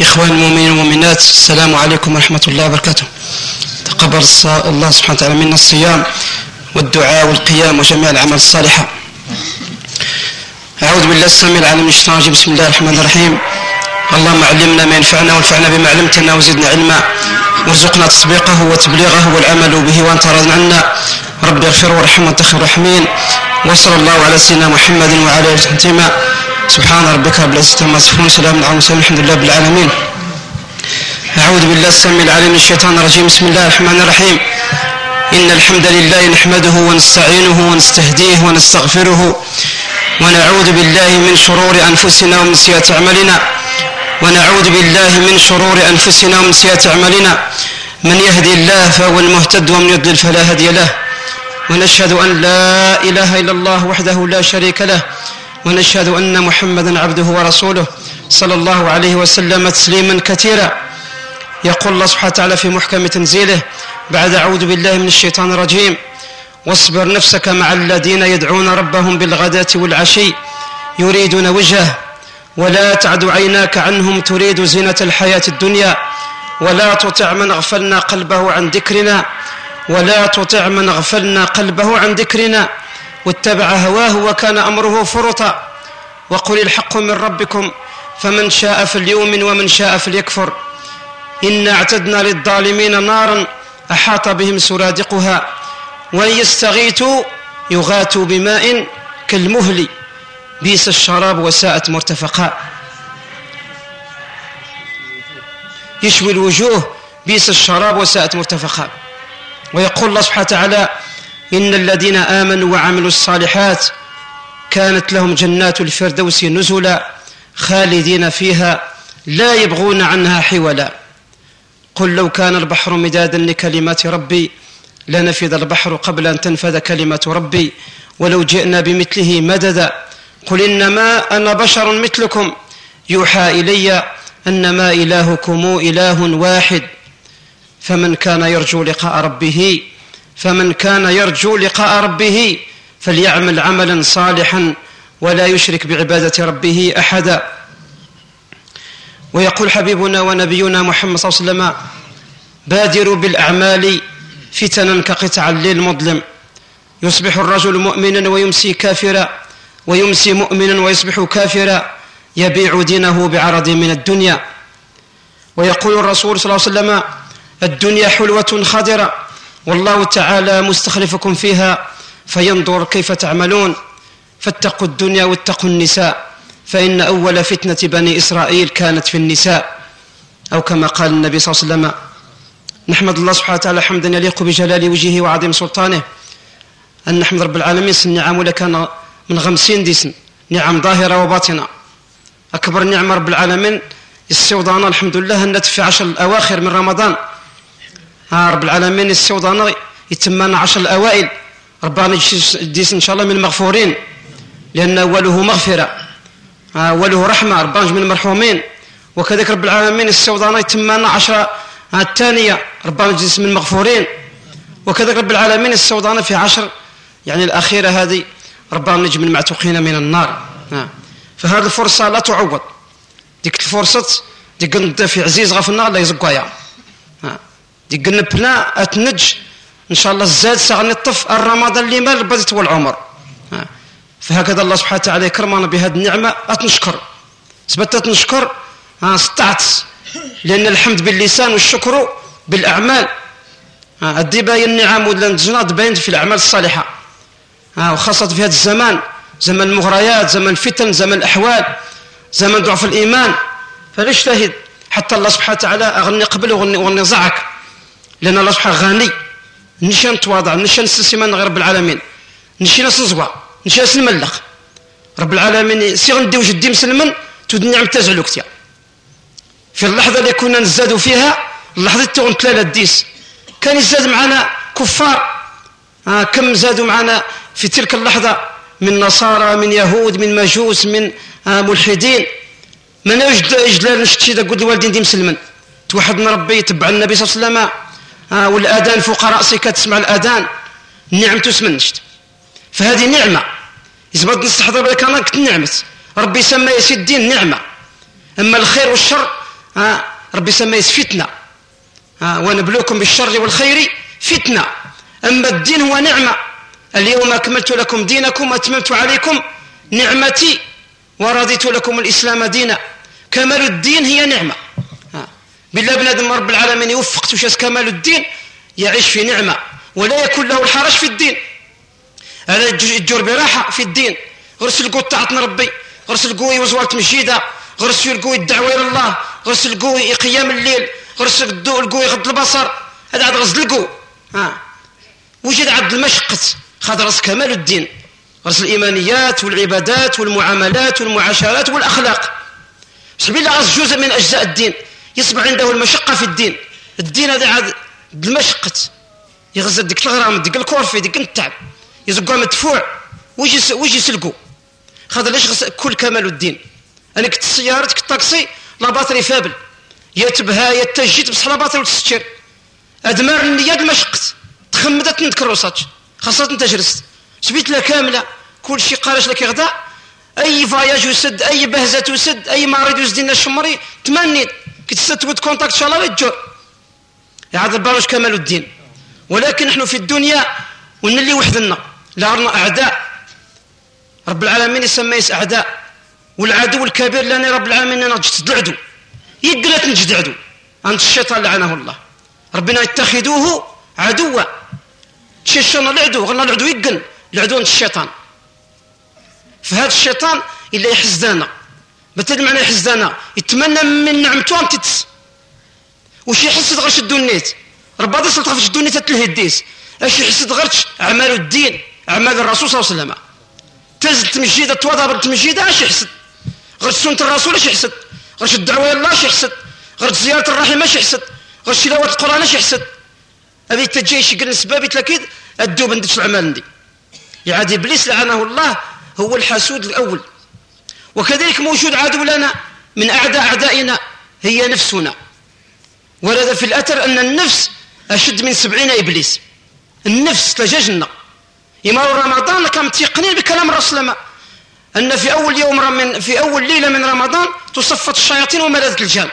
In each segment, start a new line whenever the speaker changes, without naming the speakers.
إخوان المؤمنين والمؤمنات السلام عليكم ورحمة الله وبركاته. تقبل الله سبحانه وتعالى منا الصيام والدعاء والقيام وجميع الأعمال الصالحة. أعوذ بالله السميع العليم من الشيطان الرجيم. بسم الله الرحمن الرحيم. اللهم علمنا ما ينفعنا وانفعنا بما علمتنا وزدنا علما. وارزقنا تطبيقه وتبليغه والعمل به وأنت راض عنا. ربي اغفر وارحم وانت خير الراحمين. وصلى الله على سيدنا محمد وعلى آله وصحبه سبحان ربك رب العزة عما يصفون سلام على المرسلين الحمد لله رب العالمين. أعوذ بالله السميع العليم من الشيطان الرجيم بسم الله الرحمن الرحيم. إن الحمد لله نحمده ونستعينه ونستهديه ونستغفره ونعوذ بالله من شرور أنفسنا ومن سيئات أعمالنا. ونعوذ بالله من شرور أنفسنا ومن سيئات أعمالنا. من يهدي الله فهو المهتد ومن يضلل فلا هادي له. ونشهد أن لا إله إلا الله وحده لا شريك له. ونشهد أن محمدا عبده ورسوله صلى الله عليه وسلم تسليما كثيرا. يقول الله سبحانه وتعالى في محكم تنزيله بعد أعوذ بالله من الشيطان الرجيم. واصبر نفسك مع الذين يدعون ربهم بالغداة والعشي. يريدون وجهه. ولا تعد عيناك عنهم تريد زينة الحياة الدنيا. ولا تطع من أغفلنا قلبه عن ذكرنا. ولا تطع من أغفلنا قلبه عن ذكرنا. واتبع هواه وكان أمره فرطا. وقل الحق من ربكم فمن شاء فليؤمن ومن شاء فليكفر. إنا اعتدنا للظالمين نارا أحاط بهم سرادقها. وإن يستغيثوا يغاثوا بماء كالمهل. بيس الشراب وساءت مرتفقا. يشوي الوجوه بيس الشراب وساءت مرتفقا. ويقول الله سبحانه وتعالى إن الذين آمنوا وعملوا الصالحات كانت لهم جنات الفردوس نزلا خالدين فيها لا يبغون عنها حولا. قل لو كان البحر مدادا لكلمات ربي لنفذ البحر قبل أن تنفذ كلمة ربي. ولو جئنا بمثله مددا. قل إنما أنا بشر مثلكم. يوحى إلي أنما إلهكم إله واحد. فمن كان يرجو لقاء ربه فمن كان يرجو لقاء ربه فليعمل عملا صالحا ولا يشرك بعبادة ربه أحدا. ويقول حبيبنا ونبينا محمد صلى الله عليه وسلم بادروا بالأعمال فتنا كقطع الليل المظلم يصبح الرجل مؤمنا ويمسي كافرا ويمسي مؤمنا ويصبح كافرا. يبيع دينه بعرض من الدنيا. ويقول الرسول صلى الله عليه وسلم الدنيا حلوة خضرة والله تعالى مستخلفكم فيها فينظر كيف تعملون. فاتقوا الدنيا واتقوا النساء فإن أول فتنة بني إسرائيل كانت في النساء. أو كما قال النبي صلى الله عليه وسلم نحمد الله سبحانه وتعالى حمدا يليق بجلال وجهه وعظيم سلطانه. أن نحمد رب العالمين سن نعم لكان من غمسين ديسن نعم ظاهرة وباطنة. أكبر نعمة رب العالمين السودان الحمد لله أنت في عشر الأواخر من رمضان. رب العالمين السودان يتمنى عشر الأوائل. ربنا يديس إن شاء الله من المغفورين لأن أوله مغفرة أوله رحمة ربنا من المرحومين. وكذلك رب العالمين السودان يتمنى عشر الثانية ربنا يديس من المغفورين. وكذلك رب العالمين السودان في عشر يعني الأخيرة هذه ربنا نجم المعتوقين من النار. فهذه الفرصة لا تعوض. ديك الفرصة ديك في عزيز غف النار لا يزقايا ديك نبنا أتنج. إن شاء الله الزاد سغني الطف الرمضان اللي مال بدت والعمر فهكذا الله سبحانه وتعالى يكرمنا بهذه النعمة. أتنشكر. سبت نشكر استطعت. لأن الحمد باللسان والشكر بالأعمال. الدباية النعم ولا الجنات باين في الأعمال الصالحة. وخاصة في هذا الزمان. زمن المغريات زمن الفتن زمن الأحوال زمن ضعف الإيمان. فنجتهد حتى الله سبحانه وتعالى أغني قبل وغني زعك لأن الله سبحانه غني. نشان نتواضع نشان نستسلم رب العالمين. نشي نصنزوا نشي نسلملق رب العالمين سي غندي وجدي مسلما تود النعم تزعلوك تيا في اللحظة اللي كنا نزادوا فيها اللحظة تغن تلالا الديس. كان يزاد معنا كفار. آه كم زادوا معنا في تلك اللحظة؟ من نصارى من يهود من مجوس من آه ملحدين. من اجد اجلال نشتي قلت الوالدين دي مسلما. توحدنا ربي يتبع النبي صلى الله عليه وسلم. آه والآذان فوق راسك تسمع الآذان. النعم تسمن نشت. فهذه نعمة. يزبط نستحضر بك أنا كنت نعمه ربي سمى يا سيدي النعمه أما الخير والشر ها ربي سمى فتنة. ها ونبلوكم بالشر والخير فتنة. أما الدين هو نعمة. اليوم أكملت لكم دينكم وأتممت عليكم نعمتي ورضيت لكم الإسلام دينا. كمال الدين هي نعمة. بالله بنادم رب العالمين يوفق تشاس كمال الدين يعيش في نعمة ولا يكون له الحرج في الدين. هذا يجور براحة في الدين. غرس القوي طاعتنا ربي غرس القوي وزوالة مجيدة غرس القوي الدعوة إلى الله غرس القوي قيام الليل غرس القوي غض البصر. هذا عاد غرس القوي وجد عبد المشقة راس كمال الدين. راس الإيمانيات والعبادات والمعاملات والمعاشرات والأخلاق. سبيل غرس جزء من أجزاء الدين. يصبح عنده المشقة في الدين. الدين هذا عاد المشقة يغزل ديك الغرام ديك الكورفي ديك التعب. يزقوا مدفوع. ويجي ويجي يسلقوا؟ خاطر ليش كل كمال الدين. أنا كنت السيارة كنت الطاكسي لا باتري فابل. يا تبها يا تجيت بصح لا باتري وتستشير أدمار النية المشقت تخمدت نتكروسات خاصة أنت جلست. سبيت لها كاملة. كل شيء قالش لك غدا أي فاياج يسد أي بهزة تسد أي مريض يسدنا الشمري. تمنيت. كتستود كونتاكت شاء الله يتجور هذا البرج كمال الدين. ولكن نحن في الدنيا ونلي وحدنا. لارنا أعداء. رب العالمين يسمى أعداء. والعدو الكبير لنا رب العالمين أنا جت العدو يقلت نجد عدو أنت الشيطان لعنه الله. ربنا يتخذوه عدوا. شيشان العدو غنى العدو يقن. العدو أنت الشيطان. فهذا الشيطان إلا يحزدنا بتدري معنى يحزدنا يتمنى من نعمته تتس وش يحس غرش الدنيت؟ ربما سلطة في الدنيا تتلهديس اش يحس غرش أعمال الدين أعمال الرسول صلى الله عليه وسلم. تزد تمجيدة توضع بالتمجيدة اش يحسد غرش سنة الرسول اش يحسد غرش الدعوة الله اش يحسد غرش زيارة الرحم اش يحسد غرش تلاوة القرآن اش يحسد هذه تجي شكل السباب تلاكيد الدوب ندش العمال دي يعني إبليس لعنه الله هو الحسود الأول. وكذلك موجود عدو لنا من اعداء أعدائنا هي نفسنا. ورد في الأثر أن النفس أشد من سبعين إبليس. النفس تججنا. يمر رمضان كان تيقنين بكلام الرسول أن في أول يوم من في أول ليلة من رمضان تصفت الشياطين وملذت الجان.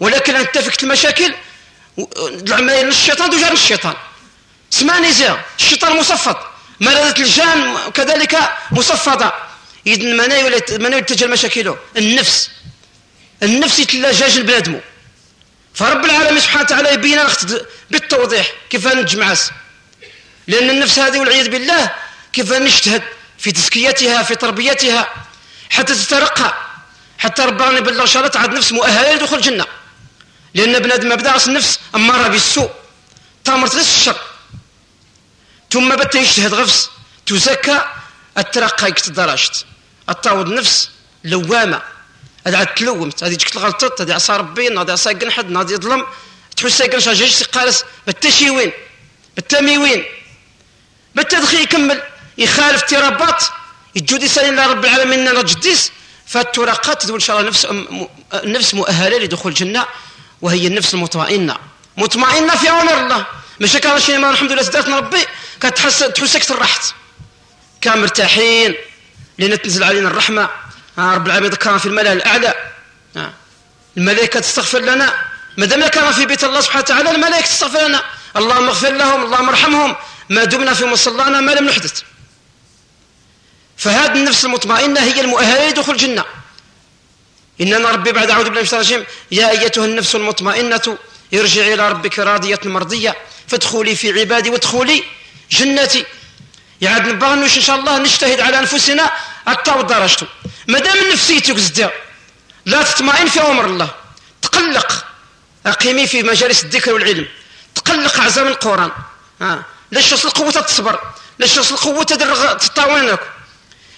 ولكن انت فيك المشاكل العملية الشيطان دو الشيطان. سمعني زي الشيطان مصفد ملذت الجان كذلك مصفده إذن من يتجه مشاكله النفس. النفس يتلا جاج البنادمو فرب العالمين سبحانه وتعالى يبين بالتوضيح كيف نجمعس لأن النفس هذه والعياذ بالله كيف نجتهد في تزكيتها في تربيتها حتى تترقى. حتى ربنا يبلغ شرط عاد نفس مؤهلة لدخول الجنة. لأن بنادم مبدأ النفس أمارة بالسوء. تامرت غير الشر. ثم بتا يجتهد غفص. تزكى الترقى يكتدرجت. التعوض نفس لوامة. هذا عاد تلومت. هذه تجيك الغلطات هذه عصا ربي هذه عصا حد هذه يظلم. تحس يقنش جيش قالس بالتشي وين؟ بالتمي وين؟ بالتدخل يكمل؟ يخالف ترابات يجود يسال الله رب العالمين أنا جديس. فالترقات تقول إن شاء الله نفس النفس مؤهلة لدخول الجنة وهي النفس المطمئنة. مطمئنة في اوامر الله. ماشي كان شيء ما الحمد لله زدتنا ربي. كتحس تحسك ترحت كان مرتاحين. لأن تنزل علينا الرحمة. رب العالمين ذكرنا في الملأ الأعلى الملائكة تستغفر لنا. ما دام كان في بيت الله سبحانه وتعالى الملائكة تستغفر لنا. اللهم اغفر لهم اللهم ارحمهم. ما دمنا في مصلانا ما لم نحدث. فهذه النفس المطمئنة هي المؤهلة لدخول الجنة. إننا ربي بعد أعوذ بالله من الشيطان الرجيم. يا أيتها النفس المطمئنة ارجعي إلى ربك راضية مرضية. فادخلي في عبادي وادخلي جنتي. يعني نبغى إن شاء الله نجتهد على أنفسنا حتى درجته ما دام نفسيتك زدا لا تطمئن في أمر الله. تقلق. أقيمي في مجالس الذكر والعلم. تقلق اعزام القرآن. ها لاش تصل القوة تصبر. لاش تصل القوة تطاولنك.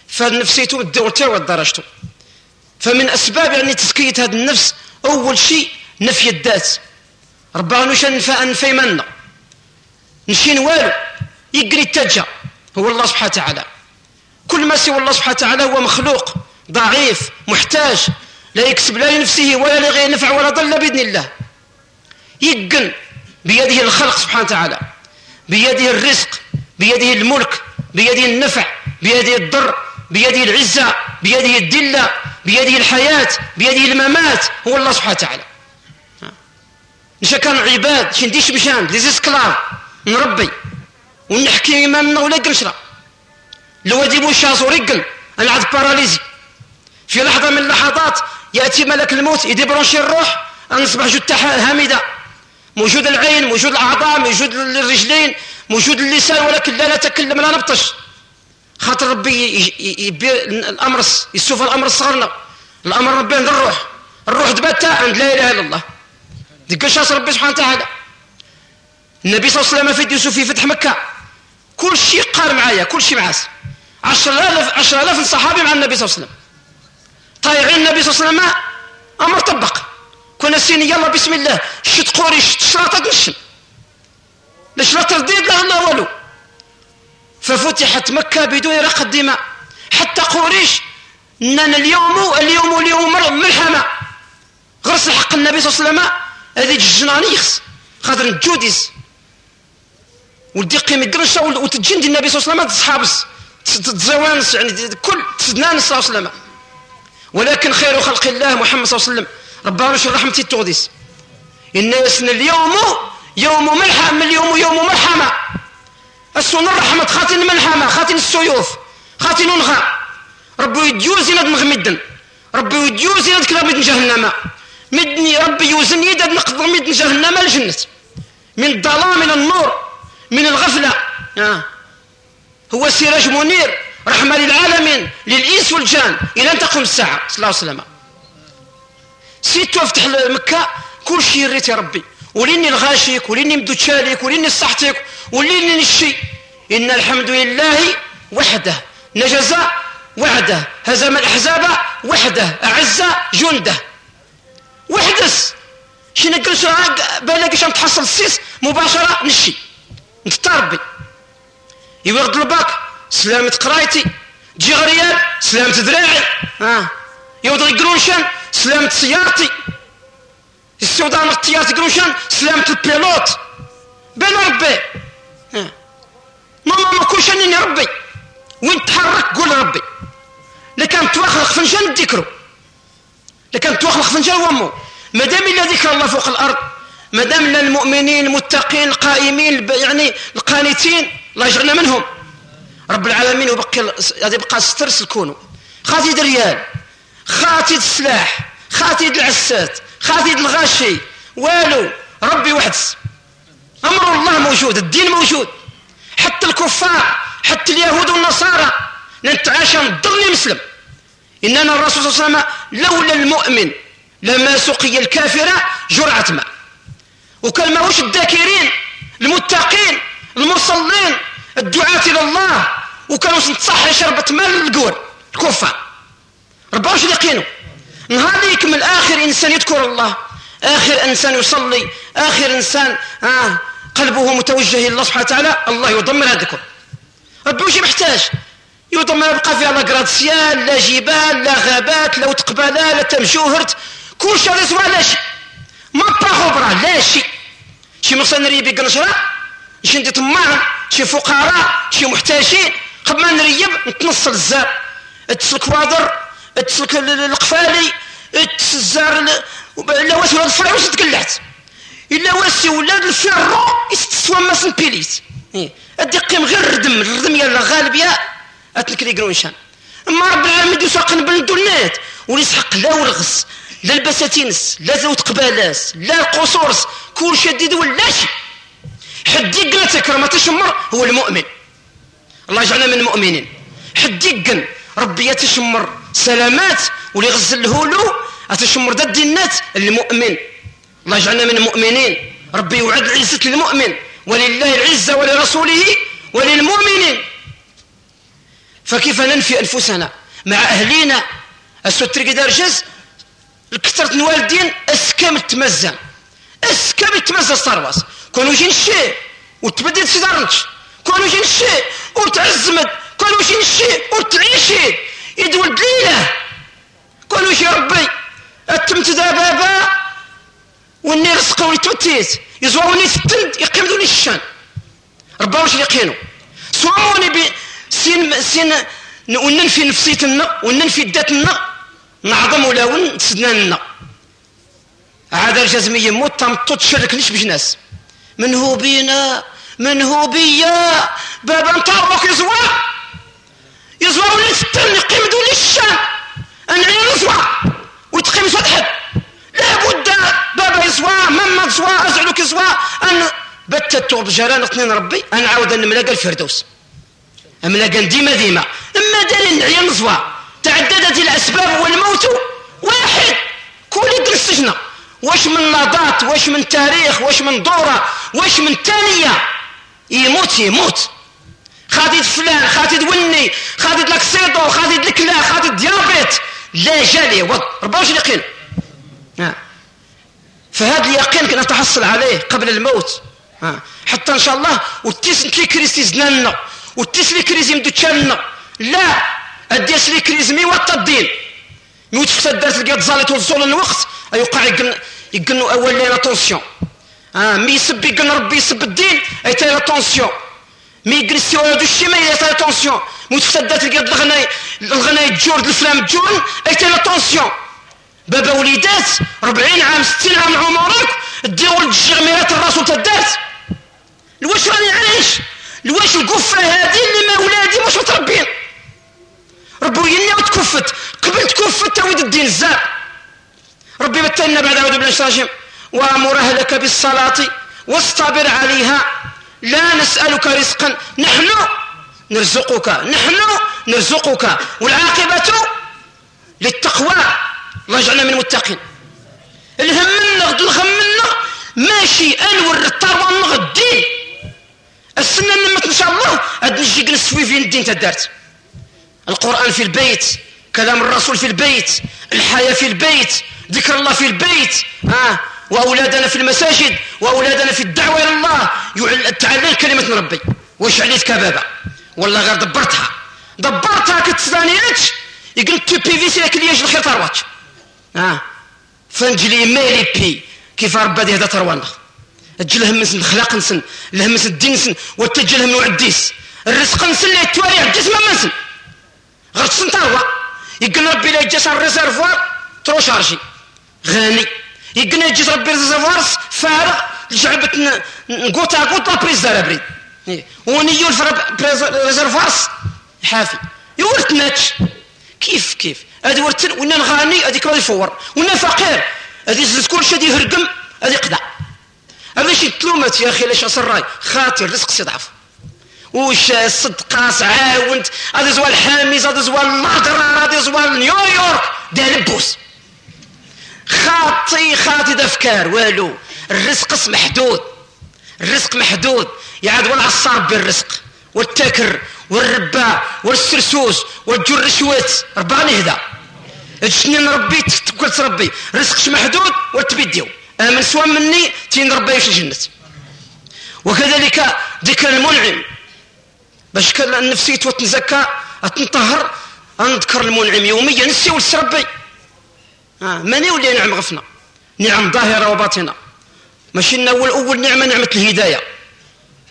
فنفسيته الدورته ودرجته فمن أسباب يعني تزكية هذه النفس أول شيء نفي الذات. ربنا نشان نفي منا نشين والو. يقري التجا هو الله سبحانه وتعالى. كل ما سوى الله سبحانه وتعالى هو مخلوق ضعيف محتاج. لا يكسب لا لنفسه ولا لغير نفع ولا ضل بإذن الله. يقن بيده الخلق سبحانه وتعالى بيده الرزق بيده الملك بيده النفع بيده الضر بيده العزة بيده الدلة بيده الحياة بيده الممات. هو الله سبحانه وتعالى. نشا كان عباد شي نديش مشان لي زيسكلاف نربي ونحكي إمامنا ولا قرشرة الوادي بوشاز ورقل أنا عاد باراليزي. في لحظة من اللحظات يأتي ملك الموت يدبرونشي الروح نصبح جثة هامدة. موجود العين موجود الأعضاء موجود الرجلين موجود اللسان ولكن لا نتكلم لا نبطش. خاطر ربي يبي الأمر يسوف الأمر صغرنا الأمر ربي عند الروح. الروح دبتا عند لا إله إلا الله. ديك ربي سبحانه وتعالى. النبي صلى الله عليه وسلم في يوسف في فتح مكة. كل شيء قال معايا كل شيء معاس. عشر آلاف عشر آلاف صحابي مع النبي صلى الله عليه وسلم. طايعين النبي صلى الله عليه وسلم أمر طبق كنا سيني يلا بسم الله. شت قريش شراطة نشم ليش لا ترديد لا الله ولو ففتحت مكة بدون رق الدماء. حتى قريش أن اليوم اليوم اليوم ملحمة غرس حق النبي صلى الله عليه وسلم. هذه الجناني يخس خاطر الجوديس ودي الدرشة وتجندي النبي صلى الله عليه وسلم تصحابس. تزوانس يعني كل تسنان صلى الله عليه وسلم. ولكن خير خلق الله محمد صلى الله عليه وسلم. ربنا شر رحمتي التغديس الناس اليوم يوم ملحم اليوم يوم ملحمة. السنة الرحمة خاتن ملحمة خاتن السيوف خاتن نغا ربي يديوز يناد مغمدا ربي يديوز يناد كلام من جهنم. مدني ربي يوزن يداد نقض من جهنم الجنة. من الظلام من النور. من الغفلة. آه. هو سراج منير رحمة للعالمين للإنس والجان. إلى أن تقوم الساعة. صلى الله عليه وسلم. سيتو افتح مكة. كل شيء ريت يا ربي. وليني الغاشيك وليني مدو تشاليك وليني صحتك وليني الشيء. إن الحمد لله وحده. نجز وحده. هزم الأحزاب وحده. أعز جنده. وحدس. شي نقلش بالك شام تحصل السيس؟ مباشرة نشي. انت ربي يورد الباك سلامة قرايتي. تجي غريال سلامة ذراعي آه. يوضغ قروشان سلامة سيارتي. السودان اختيارت قروشان سلامة البيلوت. بين ربي. آه. ماما ما كلش أني ربي. وين تحرك قول ربي. لكان توخلق فنجان ذكره لكان توخلق فنجان وامو. ما دام إلا ذكر الله فوق الأرض. ما دام المؤمنين المتقين القائمين يعني القانتين الله يجعلنا منهم. رب العالمين وبقي هذا يبقى ستر سكونه خاتي الريال خاتي السلاح خاتي العسات خاتي الغاشي. والو ربي وحدس. أمر الله موجود الدين موجود. حتى الكفار حتى اليهود والنصارى نتعاشى نضرني مسلم. إننا الرسول صلى الله عليه وسلم لولا المؤمن لما سقي الكافر جرعة ماء. وكان ماهوش الذاكرين؟ المتقين المصلين الدعاة إلى الله. وكانوا نتصحى شربة ماء للقور الكفار ربما واش يقينوا نهار يكمل آخر إنسان يذكر الله. آخر إنسان يصلي. آخر إنسان آه قلبه متوجه إلى الله سبحانه وتعالى. الله يضمر هذاكم ربي واش محتاج؟ يضمر يبقى فيها لا كراتسيال لا جبال لا غابات لا وتقبالا لا تمجوهرت كل شيء لا شيء. ما باخو براه لا شيء. شي مصنري نريب قنشرة شي ندي طماع شي فقراء شي محتاجين قبل ما نريب نتنص الزار. تسلك وادر تسلك القفالي تسزار لا واسي ولا الفرع واش تقلعت؟ إلا واسي ولاد الفرو يستسوى ما سنبيليت ادي قيم غير الردم الردم يلا غالبيا اتنكري قرونشان. أما رب العالمين نبل دولنات وليسحق لا ورغس لا البساتينس لا زوت قبالاس لا القصورس كل شديد ولا شيء. حد يقن تكرم تشمر هو المؤمن. الله يجعلنا من المؤمنين. حد يقن ربي يتشمر. سلامات ولي غزل الهولو أتشمر ضد الناس المؤمن. الله يجعلنا من المؤمنين. ربي يوعد العزة للمؤمن ولله العزة ولرسوله وللمؤمنين. فكيف ننفي أنفسنا؟ مع أهلينا. الستر قدار جز؟ كثرة الوالدين اسكام تمزن اسكام تمزن صارواس كونوا جين الشيء وتبدل سيدارنش كونوا جين الشيء وتعزمد. كونوا جين الشيء وتعيشي. يدول دليله كونوا شي ربي. أتمت دا بابا. وني رزقه ونتوتيت يزوروني التند يقيموني الشان ربا واش يقينوا سواموني بي سين سين وننفي نفسيتنا وننفي ذاتنا. نعظم ولا ون تسدنا عاد جازمي يموت تمطو تشركنيش بجناس من هو بينا؟ من هو بيا؟ بابا نطربك يزوى. يزوى ولا يستنى قيم دولي الشام. أنا يزوى. ويتقيم فتحد لابد بابا يزوى ماما يزوى أزعلك يزوى. أن بتت بجران اثنين ربي أنا عاود أن ملاقى الفردوس. ملاقى ديما ديما. إما دليل العيال نزوى تعددت الأسباب والموت واحد. كل يدرس السجنة واش من نضات واش من تاريخ واش من دورة واش من تانية. يموت يموت. خاطي فلان خاطي وني خاطي لاكسيدو خاطي الكلا خاطي ديابيت. لا جالي. وض ربما واش اليقين فهذا اليقين كنا تحصل عليه قبل الموت. حتى إن شاء الله وتيس نتلي كريسي زنان وتيس لي كريزي مدو لا. اديس لي كريزمي والتدين يوت في الدرس لقيت زالت وصول الوقت يوقع يقن يقن أول ليلة طونسيون آه مي يسب يقن ربي يسب الدين أي تاي طونسيون مي يقن السواد الشيما اي تاي طونسيون موت في الدرس لقيت الغناي الغناي جورد الفلام جون أي تاي طونسيون بابا وليدات 40 عام 60 عام عمرك دي ولد الجغميرات الراس تدارت الواش راني عايش الواش القفه هذه اللي ما ولادي مش متربين؟ ربي يلي وتكفت قبل تكفت تويد الدين الزاب ربي بتلنا بعد أعوذ بالله الرجيم وأمر أهلك بالصلاة واصطبر عليها. لا نسألك رزقا. نحن نرزقك. نحن نرزقك. والعاقبة للتقوى. الله يجعلنا من المتقين. الهم منا الهم منا ماشي انور الطروان الدين. السنة نمت ان شاء الله عاد نجي نسوي فين الدين تدارت. القرآن في البيت كلام الرسول في البيت الحياة في البيت ذكر الله في البيت آه وأولادنا في المساجد وأولادنا في الدعوة إلى الله. تعلل كلمة ربي. واش عليت كبابة والله غير دبرتها. دبرتها كتسانيات يقول تي بي في سي لك ليش الخير ثروات آه فنجلي مالي بي. كيف ربا دي هذا ثروانه أجل همس الخلاق نسن الهمس الدين نسن وتجل هم الديس الرزق نسن اللي التواريخ الجسم نسن. تسن ثروه يقول ربي لا يجي ريزرفوار ترو شارجي غني يقنا يجي ربي ريزرفوار فارغ جعبت نقوطا قوطا بريز بريد ونيو ريزرفوار حافي يورت ماتش كيف كيف هذه ورتن ونا غاني هذيك ما يفور ونا فقير هذه يجلس كل شيء يهرقم هذه قدا هذا شي تلومت يا أخي لاش راي خاطر رزق سيضعف وش صدقاس عاونت؟ هذا زوال الحاميز هذا زوال النهضرة هذا زوال نيويورك. دار بوس خاطي خاطي دفكار. والو الرزق محدود. الرزق محدود. يعاد والعصار بالرزق. والتكر والربا والسرسوس والجرشوات رباني نهدا. اجتني ربي قلت ربي. رزقش محدود وتبديو. آمن سوى مني تين ربي يوش الجنة وكذلك ذكر المنعم. باش كان النفسية وتنزكى تنطهر نذكر المنعم يوميا نسي ولس ربي. آه ماني ولا نعم غفنا. نعم ظاهرة وباطنة. ماشي أول أول نعمة نعمة الهداية.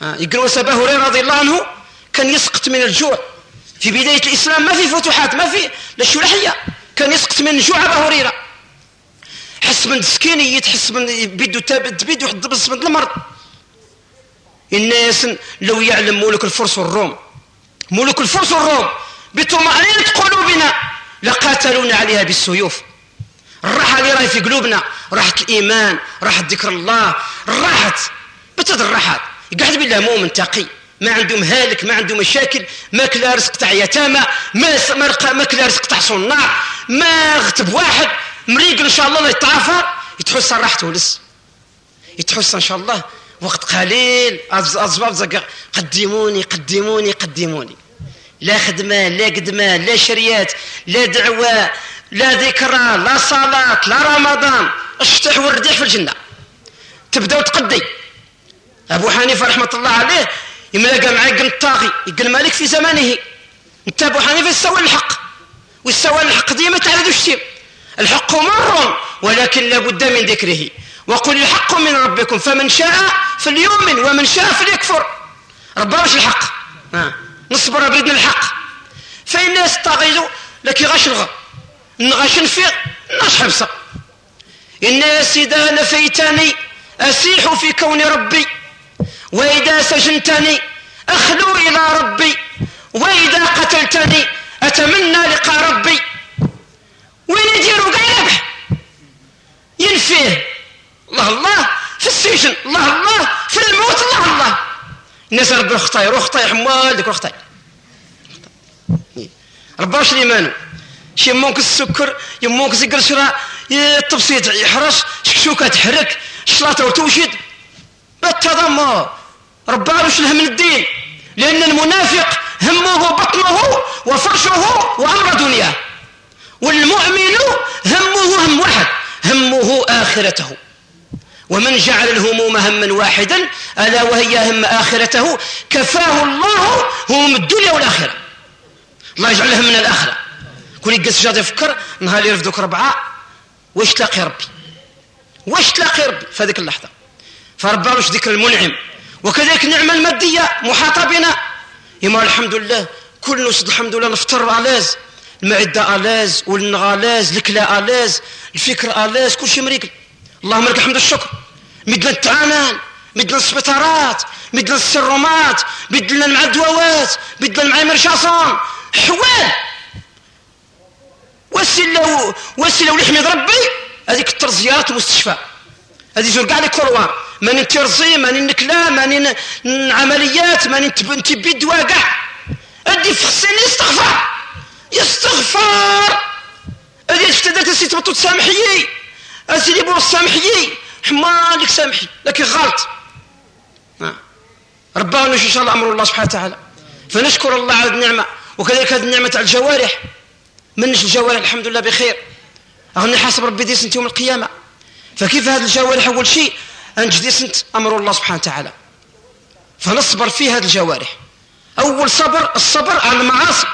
آه يقول أبا هريرة رضي الله عنه كان يسقط من الجوع. في بداية الإسلام ما في فتوحات ما في لا شلحية كان يسقط من الجوع أبا هريرة. حس من سكينية تحس من بيدو تابد بيدو حد من المرض. الناس لو يعلم ملوك الفرس والروم ملوك الفرس والروم بطمأنينة قلوبنا لقاتلونا عليها بالسيوف. الراحة اللي راهي في قلوبنا راحة الإيمان راحة ذكر الله راحة بتد الراحات قاعد بالله مؤمن تقي. ما عندهم هالك ما عندهم مشاكل ما كلا رزق تاع يتامى ما ما كلا رزق تاع صناع ما غتب واحد. مريق إن شاء الله يتعافى يتحس راحته ولس يتحس إن شاء الله وقت قليل. أزباب قدموني قدموني قدموني. لا خدمة لا قدمة لا شريات لا دعوة لا ذكرى لا صلاة لا رمضان. اشتح والرديح في الجنة. تبدأ تقدي أبو حنيفة رحمة الله عليه يملاقى معي قم الطاغي يقول مالك في زمانه. أنت أبو حنيفة يستوى الحق. ويستوى الحق ديما تعرض الشتيم الحق مر ولكن لابد من ذكره. وقل الحق من ربكم فمن شاء فليؤمن ومن شاء فليكفر. ربنا واش الحق. نصبر بإذن الحق. فإن طاغيزو لكي غاش الغى نغاش نفيق ناش حبسة. إن يا سيدا نفيتني أسيح في كون ربي. وإذا سجنتني أخلو إلى ربي. وإذا قتلتني أتمنى لقاء ربي. وين يدير قاعد ينفيه الله الله في السجن الله الله في الموت الله الله. الناس ربي خطاي روح خطاي حمالك روح خطاي ربي واش ليمانو شي يمونك السكر يمونك زقر شرا التبسيط يحرش شكشوكة تحرك شلاطة وتوشد بالتضمر. ربي عرش له من الدين. لأن المنافق همه بطنه وفرشه وأمر دنياه. والمؤمن همه هم واحد همه آخرته. ومن جعل الهموم هما واحدا ألا وهي هم آخرته؟ كفاه الله هموم الدنيا والآخرة. الله يجعلها من الآخرة. كون يقص جاد يفكر نهار يرفدوك ربعة واش تلاقي ربي؟ واش تلاقي ربي في هذيك اللحظة؟ فربا واش ذكر المنعم؟ وكذلك النعمة المادية محاطة بنا. يما الحمد لله كل نوصد الحمد لله نفطر ألاز. المعدة ألاز والنغ ألاز الكلا ألاز الفكر ألاز كل شيء مريكل اللهم لك الحمد والشكر. مدنا التعامل مدنا السبيطارات مدنا السرومات بدلنا مع الدواوات بدلنا مع المرشاصون حوال. وسيلة وسيلة ولحمد ربي هذيك كثر زيارات المستشفى. هذه زور كاع لي كروان ماني ترزي ماني نكلا ماني عمليات ماني نتبي دواء كاع ادي فخسني استغفر يستغفر. ادي درت سي تبطو تسامحيي أسيدي بو سامحيي حمالك سامحي لكن غلط. نعم. ربنا إن شاء الله أمر الله سبحانه وتعالى. فنشكر الله على النعمة وكذلك هذه النعمة على الجوارح. منش الجوارح؟ الحمد لله بخير. أغني حاسب ربي دي سنت يوم القيامة. فكيف هذه الجوارح؟ أول شيء أنج دي سنت أمر الله سبحانه وتعالى. فنصبر في هذه الجوارح. أول صبر الصبر على المعاصي.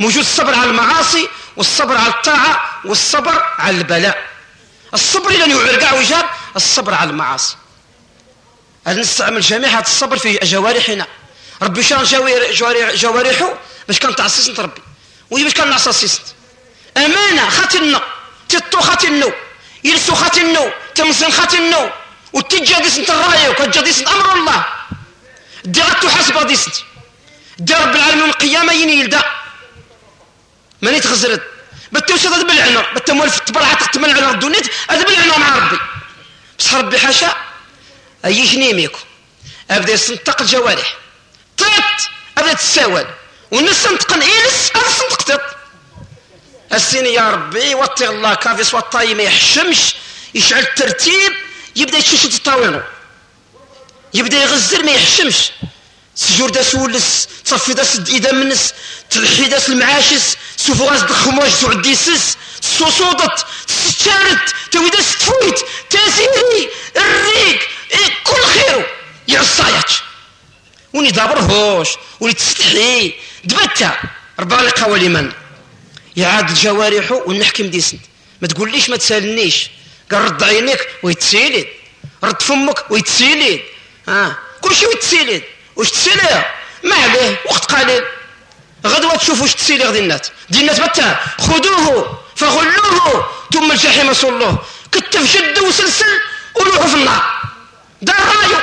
موجود الصبر على المعاصي والصبر على الطاعة والصبر على البلاء. الصبر إلى يعرقع وجاب الصبر على المعاصي. نستعمل جميع هذا الصبر في جوارحنا. ربي شان جوارحه باش كان تعصيص ربي وي باش كان نعصيص أمانة خاتنو تطو خاتنو يلسو خاتنو تمسن خاتنو وتجا ديسنت الراية وكتجا ديسنت أمر الله. دي غاتو حاسبة ديسنت دي رب العالمين القيامة يني يلدا ماني تخزرد بتوسط هذا بالعنى بتا مولف تبرع تقتمل على الدنيت هذا بالعنى مع ربي. بس ربي حاشا أي جنيميكو أبدا يسنطق الجوارح. طيط أبدا تساوال والناس نتقن إيلس هذا سنتقتط السين يا ربي وطي الله كافي سوا ما يحشمش. يشعل الترتيب يبدا يتشتت الطاوينو يبدا يغزر ما يحشمش. سجور دا سولس تصفي دا سد إذا منس تلحي دا المعاشس. سوفو غاز دخموش سعود ديسس سوصودت ستشارت توي دا ستفويت تاسيري الريق إيه كل خيرو يعصايات وني دابرهوش وني تستحي دبتا ربا لقا ولمن يعاد الجوارح ونحكم ديسنت ما تقوليش ما تسالنيش قال رد عينيك ويتسيلد رد فمك ويتسيلد ها آه. كل شيء ويتسيلد واش تسيلي ما عليه وقت قليل غدوة تشوف واش تسيلي غادي النات دي الناس بتا خذوه فغلوه. ثم الجحيم صلوه كتف شد وسلسل وروحوا في النار. دار رايو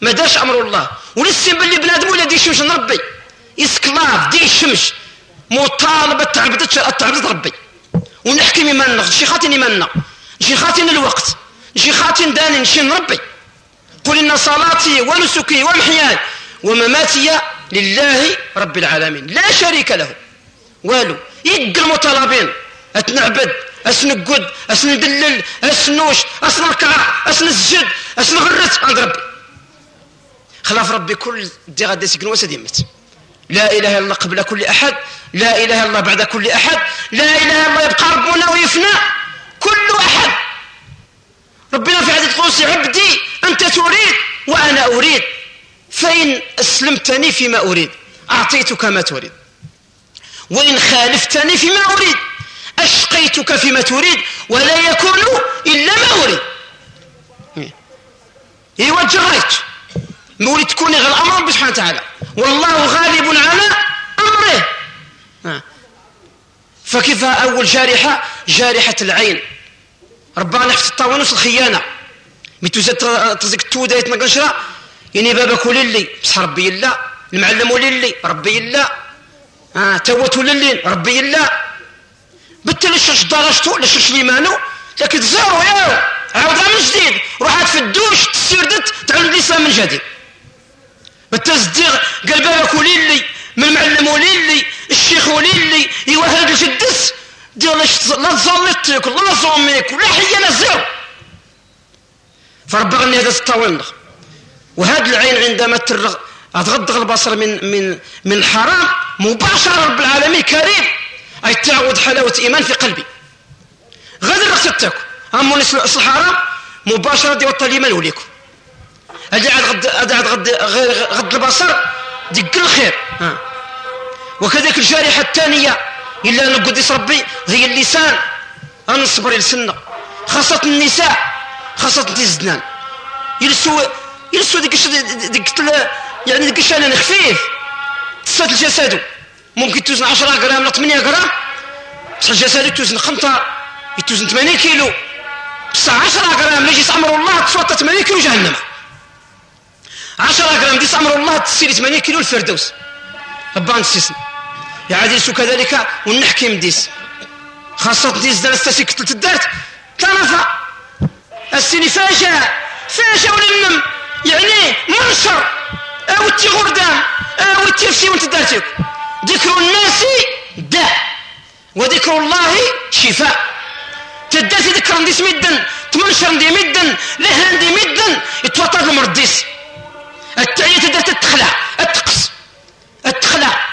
ما دارش أمر الله. ولسه باللي بنادم ولا دي شمس ربي. اسكلاف دي الشمس. مطالبة تعبدت تعبدت ربي. ونحكي ممنا شي خاتين يمنا شي خاتين الوقت. شي خاتين داني نشي ربي. قل إن صلاتي ونسكي ومحياي ومماتي لله رب العالمين. لا شريك له. والو يق المطالبين أتنعبد اسنقد أسندلل أسنوش أسنركع أسنسجد اسنغرت عند ربي. خلاف ربي كل دي غادي سكن وسد يمت. لا إله إلا الله قبل كل أحد لا إله إلا الله بعد كل أحد لا إله إلا الله يبقى ربنا ويفنى كل أحد. ربنا في حديث قدسي عبدي أنت تريد وأنا أريد. فإن أسلمتني فيما أريد أعطيتك ما تريد. وإن خالفتني فيما أريد أشقيتك فيما تريد ولا يكون إلا ما أريد. يوجه رايك مولي تكوني غير الأمر سبحانه وتعالى. والله غالب على أمره. فكيف أول جارحة؟ جارحة العين. ربنا نحفظ الطاونوس الخيانة. ميتوزا تزك التودة يتنقشرة يعني بابك وللي بصح ربي لا المعلم وللي ربي لا آه توت وللي ربي لا بالتالي لشرش درجتو لشرش ليمانو. لكن زيرو يا عاودها من جديد. روحات في الدوش تسيردت تعلم الإسلام من جديد. بالتصديق قال بابك وليلي من المعلم وليلي. الشيخ وليلي. يوهد الجدس دير لا تزلطك ولا زوميك ولا حيا لا زيرو فربا غني هذا الطاولنا وهذا العين عندما ترغ تغضغ البصر من من من الحرام مباشرة رب العالمين كريم. أي تعود حلاوة إيمان في قلبي. غادر رخصتك أما الحرام مباشرة دي وطل الإيمان وليكم عاد غد غد غد البصر دق الخير. ها. وكذلك الجارحة الثانية إلا أن قدس ربي هي اللسان. أنصبر السنة. خاصة النساء خاصة الزنان. يلسوا يلسوا ديك ديك يعني ديك الشانان خفيف تصاد الجسد. ممكن توزن 10 غرام ولا 8 غرام. بصح الجسد توزن خمطة يتوزن 8 كيلو. بصح 10 غرام اللي يجي أمر الله تصوت 8 كيلو جهنم. 10 غرام ديس أمر الله تسيري 8 كيلو الفردوس. ربان السيسن يا عادل كذلك ونحكي مديس خاصة ديس دار استسيك تلتدارت طرفة السيني فاشا. فاشا ولنم يعني منشر. أو تي غردان أو تي فسي وانت دارتك ذكر الناس داء وذكر الله شفاء. تداتي ذكر ديس مدن تمنشر دي مدن. لهان دي مدن. يتوطر المرديس. التعية تدات التخلع التقص التخلع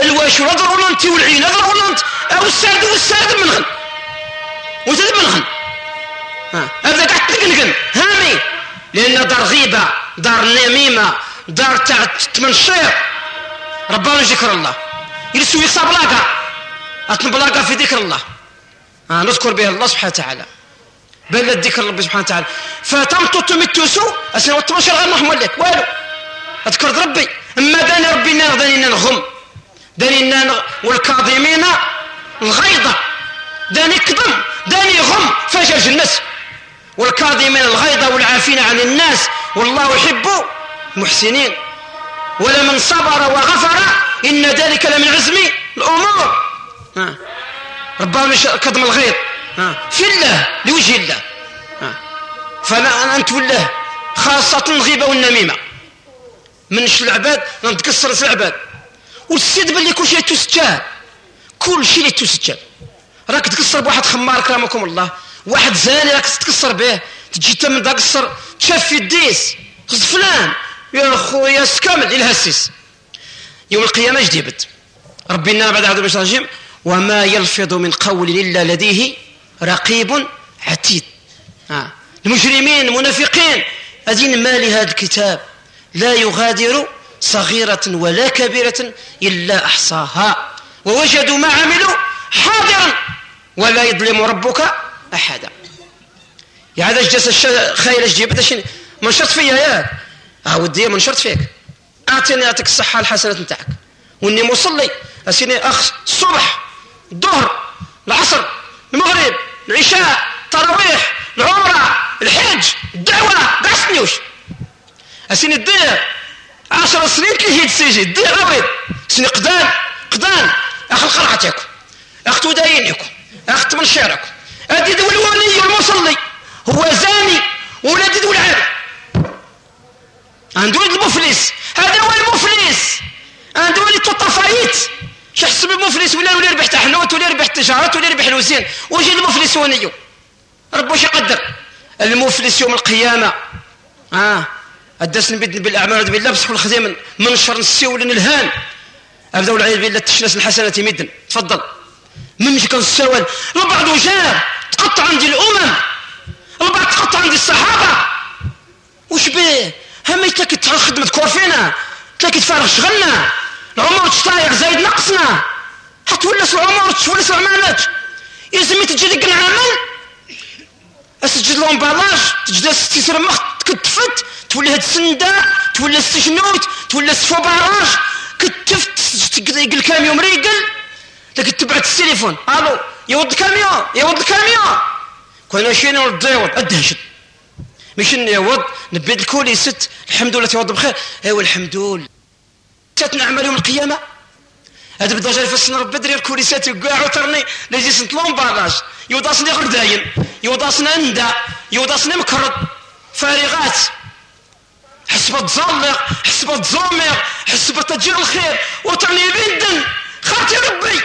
الواش نظر أنت والعين نظر أنت. أو السارد والسارد من غن وتد من غن هذا قاعد تقنقن هامي. لأن دار غيبة دار نميمة دار تاع تمنشير ربنا ذكر الله. يرسو يصاب بلاقة أتن بلاقة في ذكر الله. آه نذكر به الله سبحانه وتعالى. بل الذكر ربي سبحانه وتعالى. فتمتو تمتوسو أسنا وتمشر غير محمد لك والو. أذكر ربي. أما داني ربي نار داني نغم. داني والكاظمين الغيظة داني كظم داني غم فجر الناس. والكاظمين الغيظة والعافين عن الناس والله يحب المحسنين. ولمن صبر وغفر إن ذلك لمن عزم الأمور. ربما كظم الغيظ. في الله لوجه الله. فلا أنت والله خاصة الغيبة والنميمة. من العباد؟ نتكسر العباد. والسيد باللي كل شيء تسجل. كل شيء تسجل. راك تكسر بواحد خمار كرامكم الله. واحد زاني راك تكسر به تجي تم تكسر تشاف في الديس خذ فلان. يا خويا سكامل الهسس يوم القيامة جديبت ربنا بعد هذا الرجيم وما يلفظ من قول إلا لديه رقيب عتيد. آه. المجرمين المنافقين أدين ما لهذا الكتاب؟ لا يغادر صغيرة ولا كبيرة إلا أحصاها. ووجدوا ما عملوا حاضرا. ولا يظلم ربك أحدا يا هذا جلس خير جيب؟ من شرط فيا يا. ها ودي من شرط فيك. أعطيني أعطيك الصحة الحسنة نتاعك. وإني مصلي أسيني أخ الصبح الظهر العصر المغرب العشاء التراويح العمرة الحج الدعوة كاع سنيوش أسيني الدير عشر سنين كي هيد سيجي. الدير غويد سيني قدان قدان أخ القرعتكم أخ تداينكم أخ تمنشيركم دول الولي والمصلي هو زاني ولا دي دول عابد عنده المفلس هذا هو المفلس. عنده ولد الطفايت. شو حسب المفلس ولا ولا ربح تحنوت ولا ربح تجارات ولا ربح الوزين وجي المفلس ونيو ربي واش يقدر؟ المفلس يوم القيامة. آه الدسن بالأعمال بالله بصح الخديم من شر السيول الهان. أبدأ العياذ بالله تشنس الحسنات مدن تفضل. من مش كان السوال البعض تقطع عندي الأمم البعض تقطع عندي الصحابة. وش بيه هم تلاقي خدمة كورفينا تلاقي تفارغ شغلنا. العمر تشطاير زايد نقصنا. حتولس العمر تولس العمالات يلزم تجي لك العمل. اسجد لومبالاج تجد ستيسر مخ تكتفت تولي هاد السندة تولي السجنوت تولي السفوباراج كتفت يقل الكاميون مريقل لكن تبعت التليفون. ألو. يا ود الكاميون يا ود الكاميون كون شيني ورد يوض ادهشت مش نيوض نبيد الكوليست الحمد لله توض بخير. ايوا الحمد لله تتنعمل يوم القيامة. هذا بدا جاي فسنا ربي دري الكوليسات كاع وترني لازي سنت لومبالاج يوضاسني غرداين يوضاسنا ندا يوضاسني مكرد فارغات. حسب تزلق حسب تزمر حسب تجير الخير. وترني بندن خاطي ربي.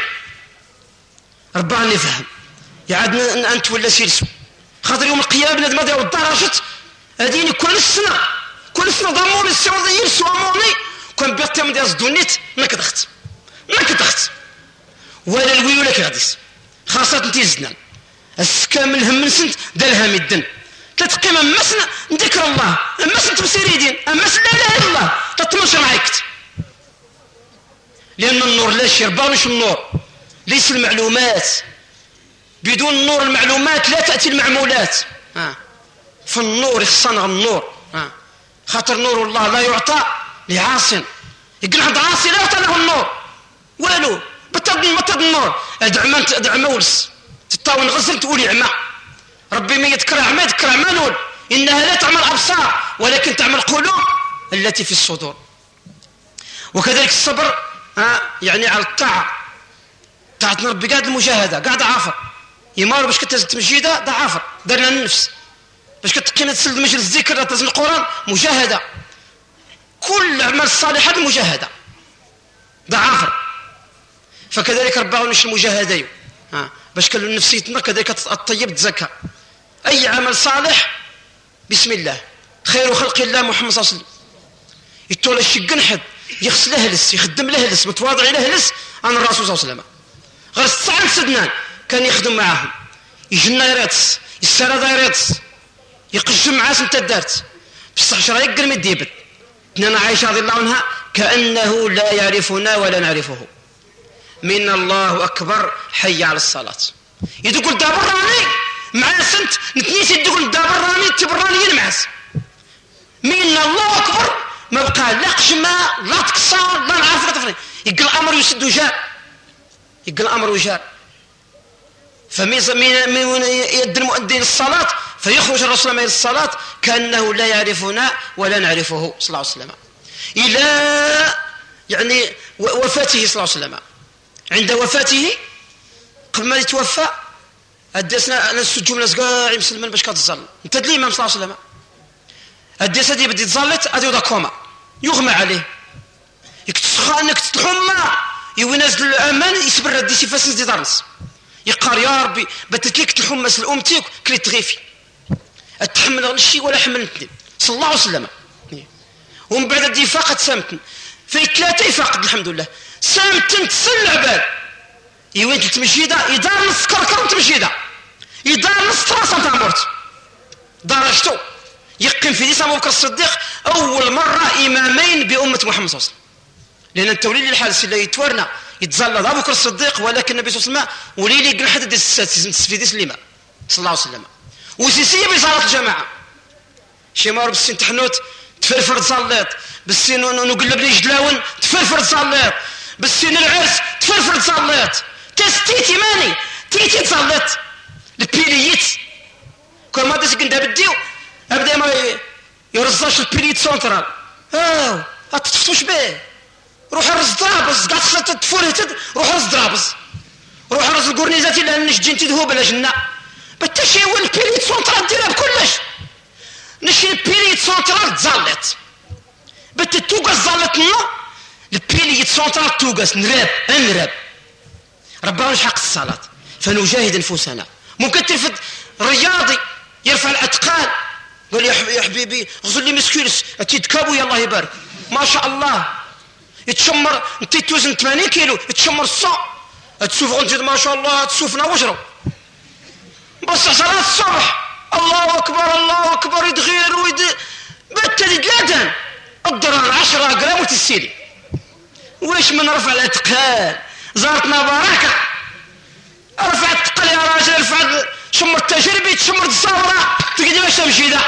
ربي راني فهم. يعاد أنت ولا سيرسو خاطر يوم القيامة بنادم هذا والدرجت هذيني كل سنه كل سنه ضموني السيوض يرسو اموني كون بيتم ديال الدونيت ما كدخت ما كدخت ولا الوي ولا كغديس خاصة انتي زدنا السكام الهم سنت دالها مدن تتقيم أمسنا ذكر الله. أمسنا تبصير يدين أمسنا لا إله إلا الله. تتمشى معك لأن النور لا شربا مش النور. ليس المعلومات. بدون نور المعلومات لا تأتي المعمولات. ها فالنور يخصنا النور. ها خاطر نور الله لا يعطى لعاص. يقول عند عاصي لا يعطى له النور. والو بطل بطل النور. ادعما ادعما ولس. تطاون غزل تقولي عما ربي ما يذكر عما يذكر عما نول إنها لا تعمل أبصار ولكن تعمل قلوب التي في الصدور. وكذلك الصبر ها يعني على الطاعة. طاعه ربي قاعد المجاهده قاعد عافر. يمارو باش كتهز التمجيده دا عافر. دارنا النفس. باش كتقينا تسلد مجلس الذكر تهز القرآن. مجاهده كل الاعمال الصالحة مجاهده دا عافر. فكذلك رباه مش المجاهدين ها. باش كل نفسيتنا كذلك الطيب تزكى. أي عمل صالح؟ بسم الله. خير خلق الله محمد صلى الله عليه وسلم. يطول الشق نحد يغسل هلس يخدم لهلس متواضع لهلس عن الرسول صلى الله عليه وسلم. غير الساعة سدنان كان يخدم معاهم يجنا يراتس يسرى يراتس يقجم معاس انت دارت؟ بصح شرا يقر من ديبت أنا عائشة رضي الله عنها كأنه لا يعرفنا ولا نعرفه. من الله أكبر حي على الصلاة. يدقل دابر راني مع سنت نتنيس يدقل دابر راني تبراني المعس من الله أكبر ما بقى لا قشمة لا تكسر لا نعرف لا تفرين يقل الأمر يسد وجاء. يقل الأمر وجاء. فمن من يد المؤذن الصلاة فيخرج الرسول من الصلاة كأنه لا يعرفنا ولا نعرفه صلى الله عليه وسلم. إلى يعني وفاته صلى الله عليه وسلم. عند وفاته قبل ما يتوفى أدسنا أنا السجوم ناس قاعد مسلمين باش كتظل. أنت الإمام صلى الله عليه وسلم. أدس هذه بدي تظلت وضع كوما. يغمى عليه. يكتسخانك تتحمى. ينزل الأمان يسبر ردي سيفاس نزيد دارنس يقار يا ربي بتتلك تحمس الأمتي كلي تغيفي. أتحمل الشيء ولا حملتني صلى الله وسلم. ومن بعد الدفاع قد سامتني في ثلاثة يفقد الحمد لله. سامتن تسل العباد. يوين تمشيدا يدار نص كركر تمشيدا يدار نص تراسا تامورت درجته يقيم في أبو بكر الصديق أول مرة إمامين بأمة محمد صلى الله عليه وسلم. لأن التوليد الحادث اللي يتورنا يتزلط أبو بكر الصديق ولكن النبي صلى الله عليه وسلم وليلي قال حتى ديس الامام صلى الله عليه وسلم. وسيسية بصلاة الجماعة. شي مار بالسين تحنوت تفرفر تصليت. بالسين نقلب لي جدلاون تفرفر تصليت. بالسن العرس تفرفر تصليت. تستيتي ماني تيتي تصليت. البيليت كل ما قندا بديو أبدا ما يرزاش البيليت سونترال. آه هتتفتوش به. روح رز درابز قاعد تفور تد روح رز درابز روح رز الكورنيزاتي لأن نجي انت ذهوب بلا جنة. بتشي هو البيليت سونترال ديرها بكلش. نشي البيليت سونترال تزلت بتتوقع زلت نو البيلي يتسونطر توقس نراب نراب ربنا حق الصلاة فنجاهد أنفسنا. ممكن تلفت رياضي يرفع الأثقال قال يا حبيبي غزل لي مسكيلس أكيد كابو يا الله يبارك. ما شاء الله. يتشمر انت توزن 80 كيلو يتشمر الصا. تشوف انت ما شاء الله تشوفنا وجرو. بس صلاة الصبح الله أكبر الله أكبر يدغير ويد. بتلي ثلاثة الدران 10 جرام وتسيلي. وش من رفع الاتقال زارتنا بركة. رفع التقل يا راجل رفع شمر التجربي تشمر الصورة تقدي باش تمشي ذا.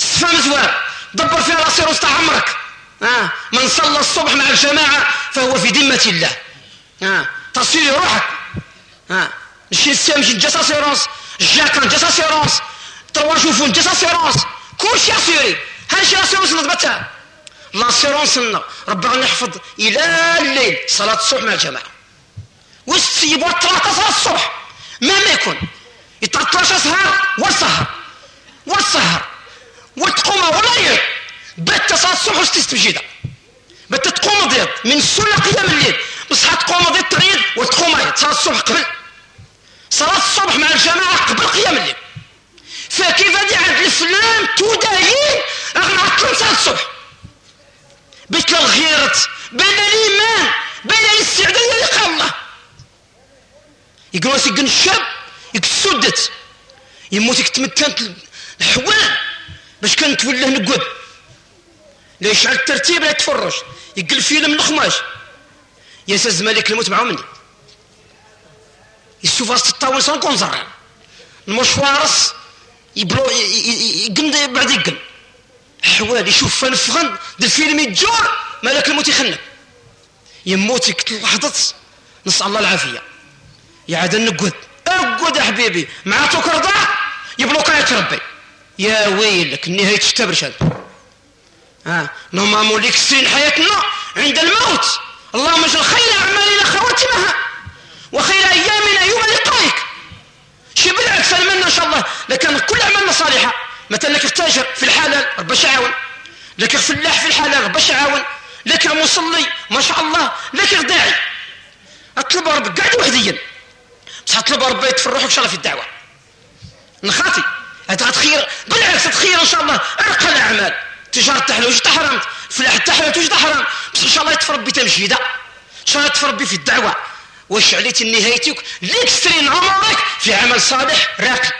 استفهم مزوار دبر فيها راسي وسط عمرك. آه. من صلى الصبح مع الجماعة فهو في ذمة الله. آه. تصير روحك. آه. نشي السام شي جاسا سيرونس جاكان جا ساسيرونس تروا شوفون جا ساسيرونس كلشي أسيري. هادشي أسيرونس نضبطها لاسيرونس ربي غني يحفظ إلى الليل صلاة الصبح مع الجماعة. واش تسيبوا الثلاثه صلاة الصبح؟ مهما يكون. يتعطل سهر والسهر. والسهر. وتقوم ولا بات صلاه الصبح واش تستجيد بات تقوم ضيض من السنة قيام الليل بصح تقوم ضيض تريد وتقوم صلاه الصبح قبل. صلاه الصبح مع الجماعه قبل قيام الليل فكيف هذه عند الفلان تداهين اغنى عطل صلاه الصبح بيت الغيرت بين الايمان بين الاستعداد للقاء الله يقولوا سيقن الشاب يكسودت يموت يكتمتلانت الحوال. باش كان تولى نقود لا يشعل الترتيب لا يتفرج يقل فيلم الخماش. يسز ملك الموت معه مني. يشوف راس الطاول سان كونزر المشوارس يبلو يقن بعد يقن حوال يشوف فنفغن د الفيلم يتجور ملك الموت يخنق. يموت لحظة نسأل الله العافية. يا عاد نقود. اقود يا حبيبي. مع توكر ضاع يبلوك يا ربي. يا ويلك النهاية تشتبرش ها نوما ليك سين حياتنا عند الموت. اللهم اجعل خير أعمالنا خواتمها وخير أيامنا يوم لقائك. شي بالعكس المنا إن شاء الله لكن كل أعمالنا صالحة. مثلا لك التاجر في الحلال ربي يعاون لك الفلاح في الحلال ربي يعاون لك مصلي ما شاء الله. لك داعي أطلب ربك قاعد وحديا. بس أطلب ربي يتفرحوا ان شاء الله في الدعوه نخاطي تخير بالعكس تخير إن شاء الله. أرقى الأعمال. تجارة تحلى وش حرام فلاح تحلى وش حرام بس إن شاء الله يتفرب بتمجيده إن شاء الله يتفرب في الدعوة. واش عليتي نهايتك ليك سترين عمرك في عمل صالح راقي.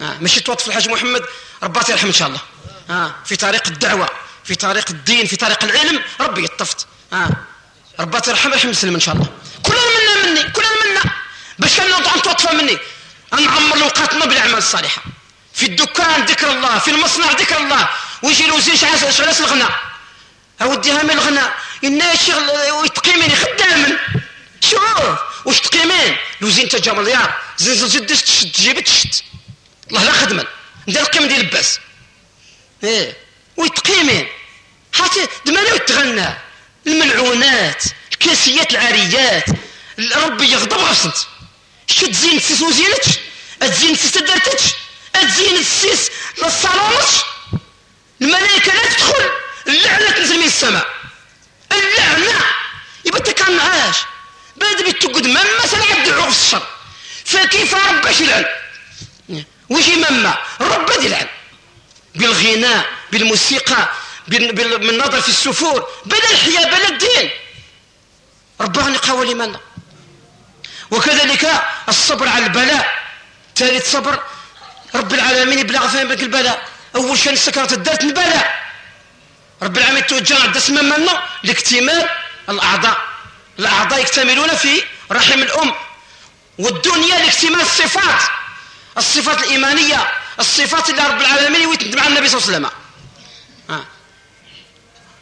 آه ماشي توظف الحاج محمد؟ رباتي يرحم إن شاء الله. آه في طريق الدعوة في طريق الدين في طريق العلم ربي يطفت. آه رباتي يرحم يرحم مسلم إن شاء الله. كلنا منا مني كلنا منا. باش كان نطوطف مني. نعمر اوقاتنا بالأعمال الصالحة. في الدكان ذكر الله في المصنع ذكر الله. ويجي له زين شغل الغناء اودي من الغناء إنا شغل ويتقيمين خداما شوف. واش تقيمين؟ لو زين تجا مليار زين زين تشد تجيب تشد الله لا خدمة. ندير القيمة ديال اللباس إيه. ويتقيمين حتى دمانا ويتغنى الملعونات الكاسيات العاريات. ربي يغضب غصنت. شد زين السيس وزينتش؟ أتزين السيس تدرتش أتزين السيس للصالونش الملائكة لا تدخل اللعنة تنزل من السماء. اللعنة! يبقى أنت كان معاش بعد بتقعد ما مثلا يدعو في الشر. فكيف ربك يلعن؟ ويجي مما رب يلعن. بالغناء بالموسيقى بالنظر في السفور. بلا الحياة بلا الدين. ربنا قوى لمنا وكذلك الصبر على البلاء. ثالث صبر رب العالمين يبلغ فهم بك البلاء. أول شيء السكرات الدات البلاء رب العالمين توجه عند اسم منا لاكتمال الأعضاء. الأعضاء يكتملون في رحم الأم. والدنيا لاكتمال الصفات. الصفات الإيمانية الصفات اللي رب العالمين يويت مع النبي صلى الله عليه وسلم. آه.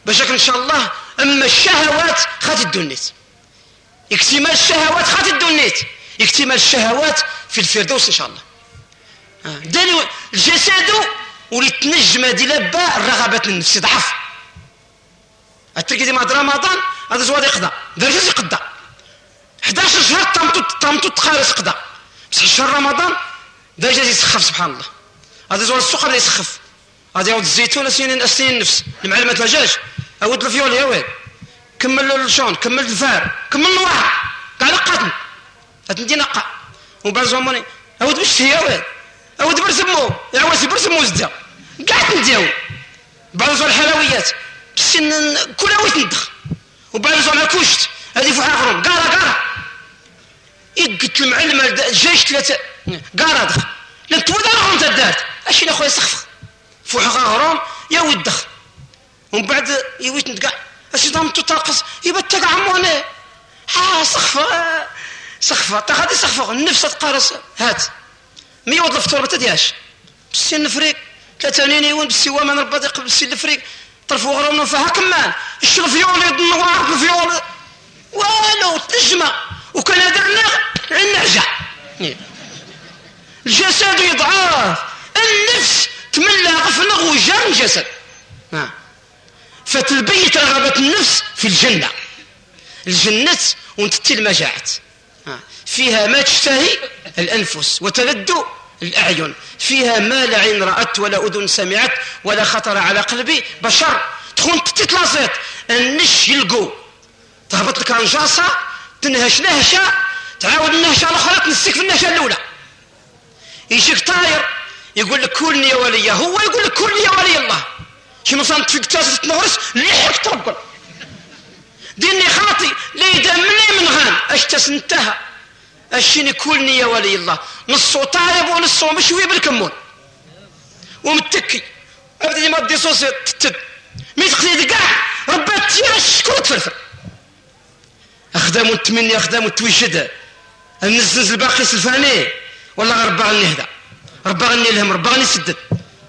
باش إن شاء الله أما الشهوات خات الدنيت. اكتمال الشهوات خات الدنيت. اكتمال الشهوات في الفردوس إن شاء الله. آه. الجسد ولتنجم هذه لبا الرغبة النفس ضعف التركي مع رمضان هذا زواد يقضى. درجة يقضى. 11 شهر طمطو طمطو تخارس قضى بس شهر رمضان درجة يسخف سبحان الله. هذا زواد السوق هذا يسخف. هذا يعود الزيتون سنين السنين النفس. المعلمة دجاج عود الفيول يا ويل. كمل الشون كمل الفار كمل النوار قاعد قاتل هتندي نقع وبعد زماني عود باش هي ويل. عود برسمو يعوز برسمو زدا قاعد نديو بعد زول الحلويات بسن كل ويت ندخ. وبعد زول كوشت هذه فوحة غروم قارا قارا. يقت المعلم الجيش ثلاثة. قارا دخ. لن تودا غروم تدارت أشي اخويا سخف. فوحة غروم يا ود دخ. ومن بعد يويت ندقع اش ضم تطاقص. يبقى تقع عموني ها سخفة. سخفة. تاخذ سخفة. النفس تقارس هات. مي الفطور ما تديهاش. بالسن الفريق ثلاثة نينيون بالسوا من ربا قبل بالسن الفريق طرفوا غرامنا فيها كمان الشرف الفيول النوار الفيول والو تنجمة. وكان النغ النعجة الجسد يضعاف النفس تملى غفنغ وجار الجسد. فتلبيت رغبة النفس في الجنة. الجنة وانت ما جاعت فيها ما تشتهي الأنفس. وتلد الأعين. فيها ما لا عين رأت ولا أذن سمعت ولا خطر على قلبي. بشر تكون تتلاصيت النش يلقو. تهبط لك رنجاصة تنهش نهشة تعاود النهشة الأخرى تنسك في النهشة الأولى. يجيك طاير يقول لك كلني يا ولي هو يقول لك كلني يا ولي الله. شنو صنت في كتاسة تنغرس ليحك تربل ديني خاطي لي دمني من غان اش تسنتها اشيني كلني يا ولي الله. نصو طايب ونصو مشوي بالكمون. ومتكي. ابدا ما دي صوصي تتد. مي تقليد كاع ربات تيرا الشكر تفرفر اخدام تمني اخدام توجد النزنز الباقي سلفاني. والله ربا غني هذا. ربا غني لهم ربا غني سدد.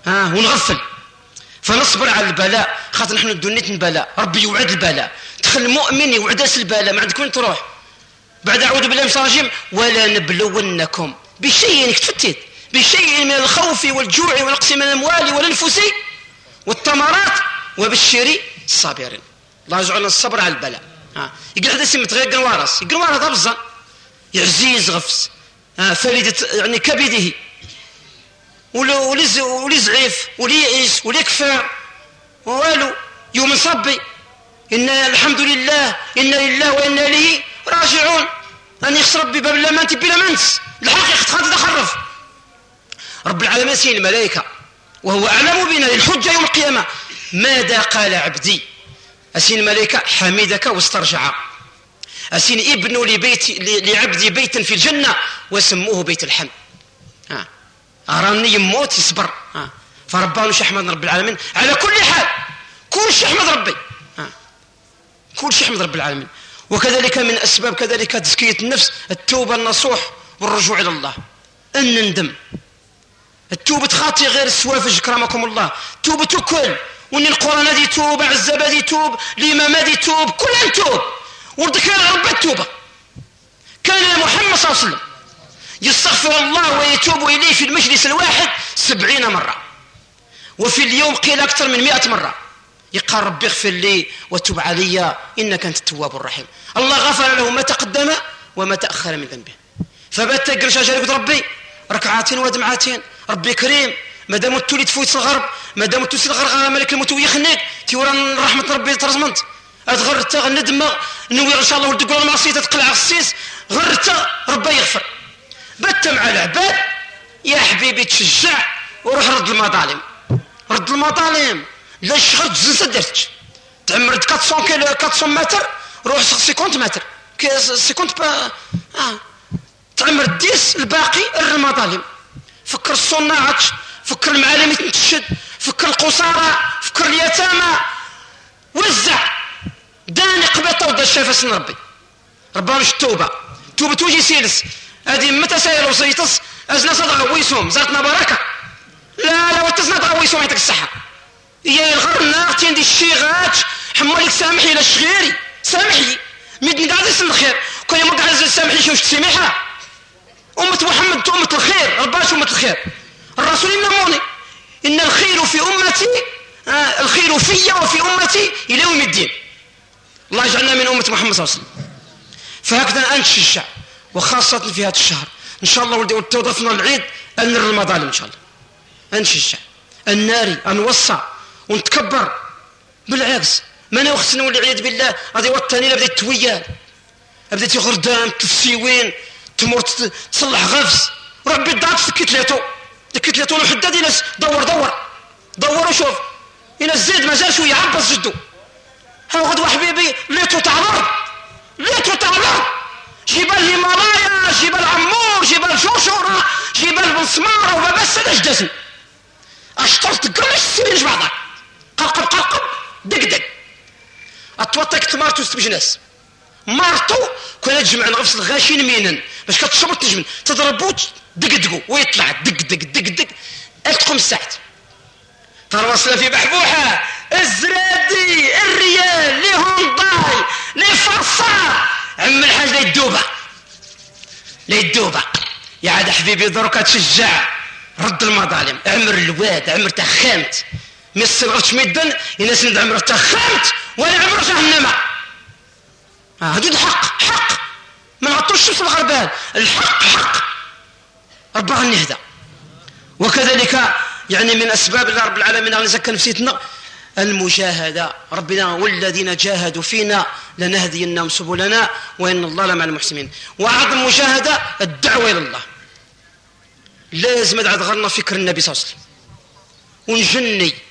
ها ونغفل. فنصبر على البلاء. خاطر نحن الدنيا البلاء ربي يوعد البلاء. دخل المؤمن يوعد البلاء. ما عندك وين تروح؟ بعد أعوذ بالله من الرجيم ولا نبلونكم بشيء تفتت بشيء من الخوف والجوع والنقص من الأموال والأنفس والثمرات وبشري الصابرين الله يجعلنا الصبر على البلاء. ها. يقول حدا سمت غير قنوارس. قنوارس ضبزة يعزيز غفس ها يعني كبده. ولي زعيف ولي يعيس ولي كفى والو يوم صبي. إن الحمد لله إنا لله وإنا إليه راجعون. أن يخسر ربي باب لا مانتي بلا منس الحقيقة خاطر تخرف. رب العالمين سين الملائكة وهو أعلم بنا للحجة يوم القيامة. ماذا قال عبدي؟ أسين الملائكة حمدك واسترجع. أسين ابنوا لبيت لعبدي بيتا في الجنة وسموه بيت الحمد. أراني يموت يصبر. فرباني أحمد رب العالمين. على كل حال كل شيء أحمد ربي. كل شيء أحمد رب العالمين. وكذلك من أسباب كذلك تزكية النفس التوبة النصوح والرجوع إلى الله. أن نندم. التوبة خاطي غير السوافج كرمكم الله. توبة كل وإن القرآن دي توب عزبة دي توب الإمام دي توب كل توب. ورد كان رب التوبة. كان محمد صلى الله عليه وسلم يستغفر الله ويتوب إليه في المجلس الواحد سبعين مرة. وفي اليوم قيل أكثر من مئة مرة. يقال ربي اغفر لي وتب علي إنك أنت التواب الرحيم. الله غفر له ما تقدم وما تأخر من ذنبه. فبات تقرش يقول ربي ركعتين ودمعتين ربي كريم ما دام تولي تفوت الغرب ما دام تولي الغرب ملك الموت ويخنيك تيورا رحمة ربي ترزمنت. أتغرت ندم نوي إن شاء الله ولد تقول المعصية تقلع السيس غرت ربي يغفر. بت مع العباد يا حبيبي تشجع وروح رد المظالم. رد المظالم. لا شغل تزنس درت. تعمرت 400 كيلو 400 متر روح 50 متر. 50 با آه. تعمر ديس الباقي المظالم فكر الصناعات فكر المعالم تنتشد فكر القصارى فكر اليتامى. وزع. داني قبطه ودا الشافس ربي. ربنا مش التوبه توبة توجي سيلس. هذه متى ساير وصيتص ازنا صدقة ويسوم. زارتنا بركة. لا لا وتزنا ويسوم يعطيك الصحة. يا الغرنا تندي الشيغات حمالك سامحي لا شغيري سامحي ميدني قاعد يسن الخير كون ما قاعد سامحي شوش تسامحها أمة محمد أمة الخير. رباش أمة الخير. الرسول ينموني إن الخير في أمتي آه الخير في وفي أمتي إلى يوم الدين. الله يجعلنا من أمة محمد صلى الله عليه وسلم. فهكذا أنشي الشعب وخاصة في هذا الشهر. إن شاء الله ولدي وتوظفنا العيد أن رمضان إن شاء الله. أنشي الشعب الناري أنوصى ونتكبر بالعكس. ما أنا نولي عياذ بالله غادي وطني بدات تويال بدات غردان تفسيوين تمر تصلح غفز. ربي ليتو سكت ليتو الحداد ينس. دور دور. دور وشوف. ينس زيد مازال شوية عبس جدو ها غدوه حبيبي ليتو تعمر. ليتو تعمر. جبال الهيمالايا جبال عمور جبال شوشورة جبال بنسمارة وبس اش دزن اشطرت قرش السنين بعضها قرقب قرقب دق دق. اتوطك تمارتو ستبجناس مارتو كنا تجمع نغفص الغاشين مينا باش كتشرب تجمن تضربو دقدقو ويطلع. دق دق دق دق. تقوم الساعت ترى في بحبوحة الزرادي الريال لي هونداي لي فرصة عم الحاج لي الدوبة. لي الدوبة. يا عاد حبيبي درك تشجع رد المظالم. عمر الواد عمر تخامت. مي الصغر ميدن الناس ند عمر تخامت ولا عمر جهنم هادو الحق حق. ما نعطوش في الغربال. الحق حق. غني هذا. وكذلك يعني من أسباب الله رب العالمين غني زكى نفسيتنا المجاهدة ربنا والذين جاهدوا فينا لنهدينهم سبلنا وإن الله لمع المحسنين. وأعظم مجاهدة الدعوة إلى الله. لازم عاد غرنا فكر النبي صلى الله عليه وسلم. ونجني.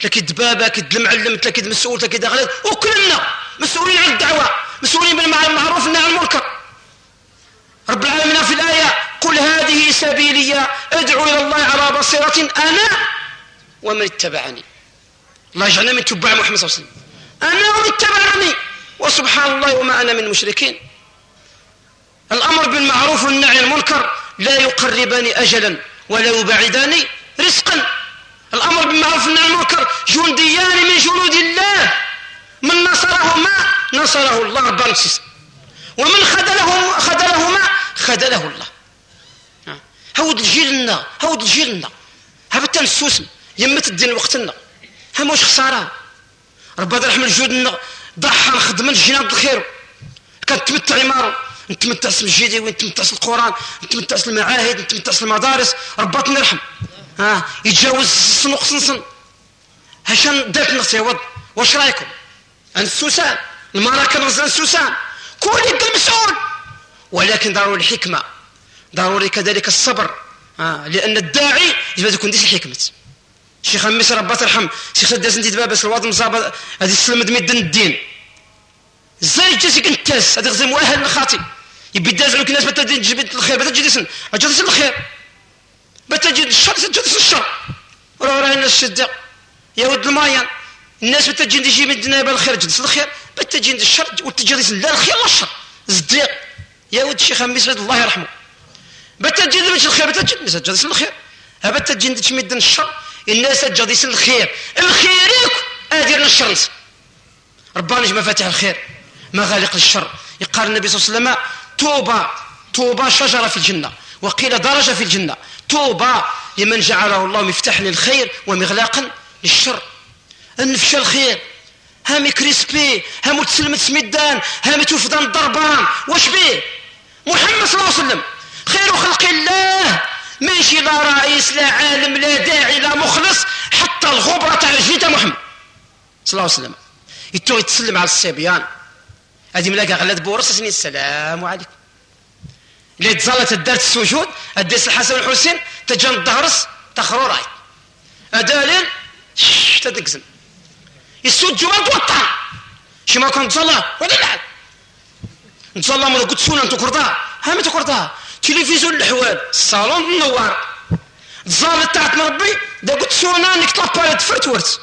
تلاكيد بابا كد المعلم تلاكيد مسؤول تلاكيد غلط وكلنا مسؤولين عن الدعوة مسؤولين بالمعروف والنهي عن المنكر. رب العالمين في الآية قل هذه سبيلي أدعو إلى الله على بصيرة أنا ومن اتبعني. الله يجعلنا من تبع محمد صلى الله عليه وسلم. أنا ومن اتبعني. وسبحان الله وما أنا من المشركين. الأمر بالمعروف والنهي عن المنكر لا يقربان أجلا ولا يبعدان رزقا. الأمر بالمعروف والنهي عن المنكر جنديان من جنود الله. من نصرهما نصره الله رب ومن خذله خذلهما خذله الله. هود الجيلنا هود الجيلنا. هبتا نسوسم يمت الدين وقتنا. هم واش خسارة. ربي يرحم الجود ضحى نخدم جينا الخير كنتمتع عمارو نتمتع اسم الجيدي ونتمتع القرآن نتمتع المعاهد نتمتع المدارس. ربي يرحم ها يتجاوز الصنوق صنصن هشان دارت نفسي يا واش رايكم عن السوسان المراكب غزال السوسان كل يبقى المسؤول ولكن ضروري الحكمه ضروري كذلك الصبر آه. لأن الداعي يجب يكون ديس الحكمه شيخ مصر ربا ترحم شيخ داز انت دابا باش الواد مصاب هذه السلم ميدن الدين إزاي جاسي كنتاس هذا غزي مؤهل للخاطي يبي داز عليك الناس بتا تجيب الخير بتا تجي سن الخير بتا تجي الشر تجي الشر راه راه الناس شدة. يا ود المايان. الناس بتا تجي تجي من دنيا الخير جلس الخير. تجي الشر وتجي لا الخير لا الشر زديق يا ود الشيخ مصر الله يرحمه. بتا تجي الخير بتا تجي الخير. بتا تجي تجي الشر الناس تجديس الخير. الخير ادير الشر ربنا نجم مفاتيح الخير. مغالق الشر يقال النبي صلى الله عليه وسلم توبة. توبة شجرة في الجنة. وقيل درجة في الجنة. توبة لمن جعله الله مفتاح للخير ومغلاقا للشر. النفش الخير. هامي كريسبي هامو تسلمت سميدان هامي توفدان ضربان. واش بيه؟ محمد صلى الله عليه وسلم. خير خلق الله. ماشي لا رئيس لا عالم لا داعي لا مخلص حتى الغبرة تاع جيتا محمد صلى الله عليه وسلم. يتو يتسلم على الصبيان. هذه ملاقا غلات سنين السلام عليكم. اللي تزالت الدرس السجود الدرس الحسن والحسين تجان الدهرس تخرو رأي. أدالين شش تدقزن. يسود جمال توطع. شي ما كان تصلى ولا لا نتصلى من قلت سونا انتو كرضا ها متى كرضا تلفزيون الحوال الصالون منور الزال تاعت ربي دا قلت سونا انك طلب تفرت ورت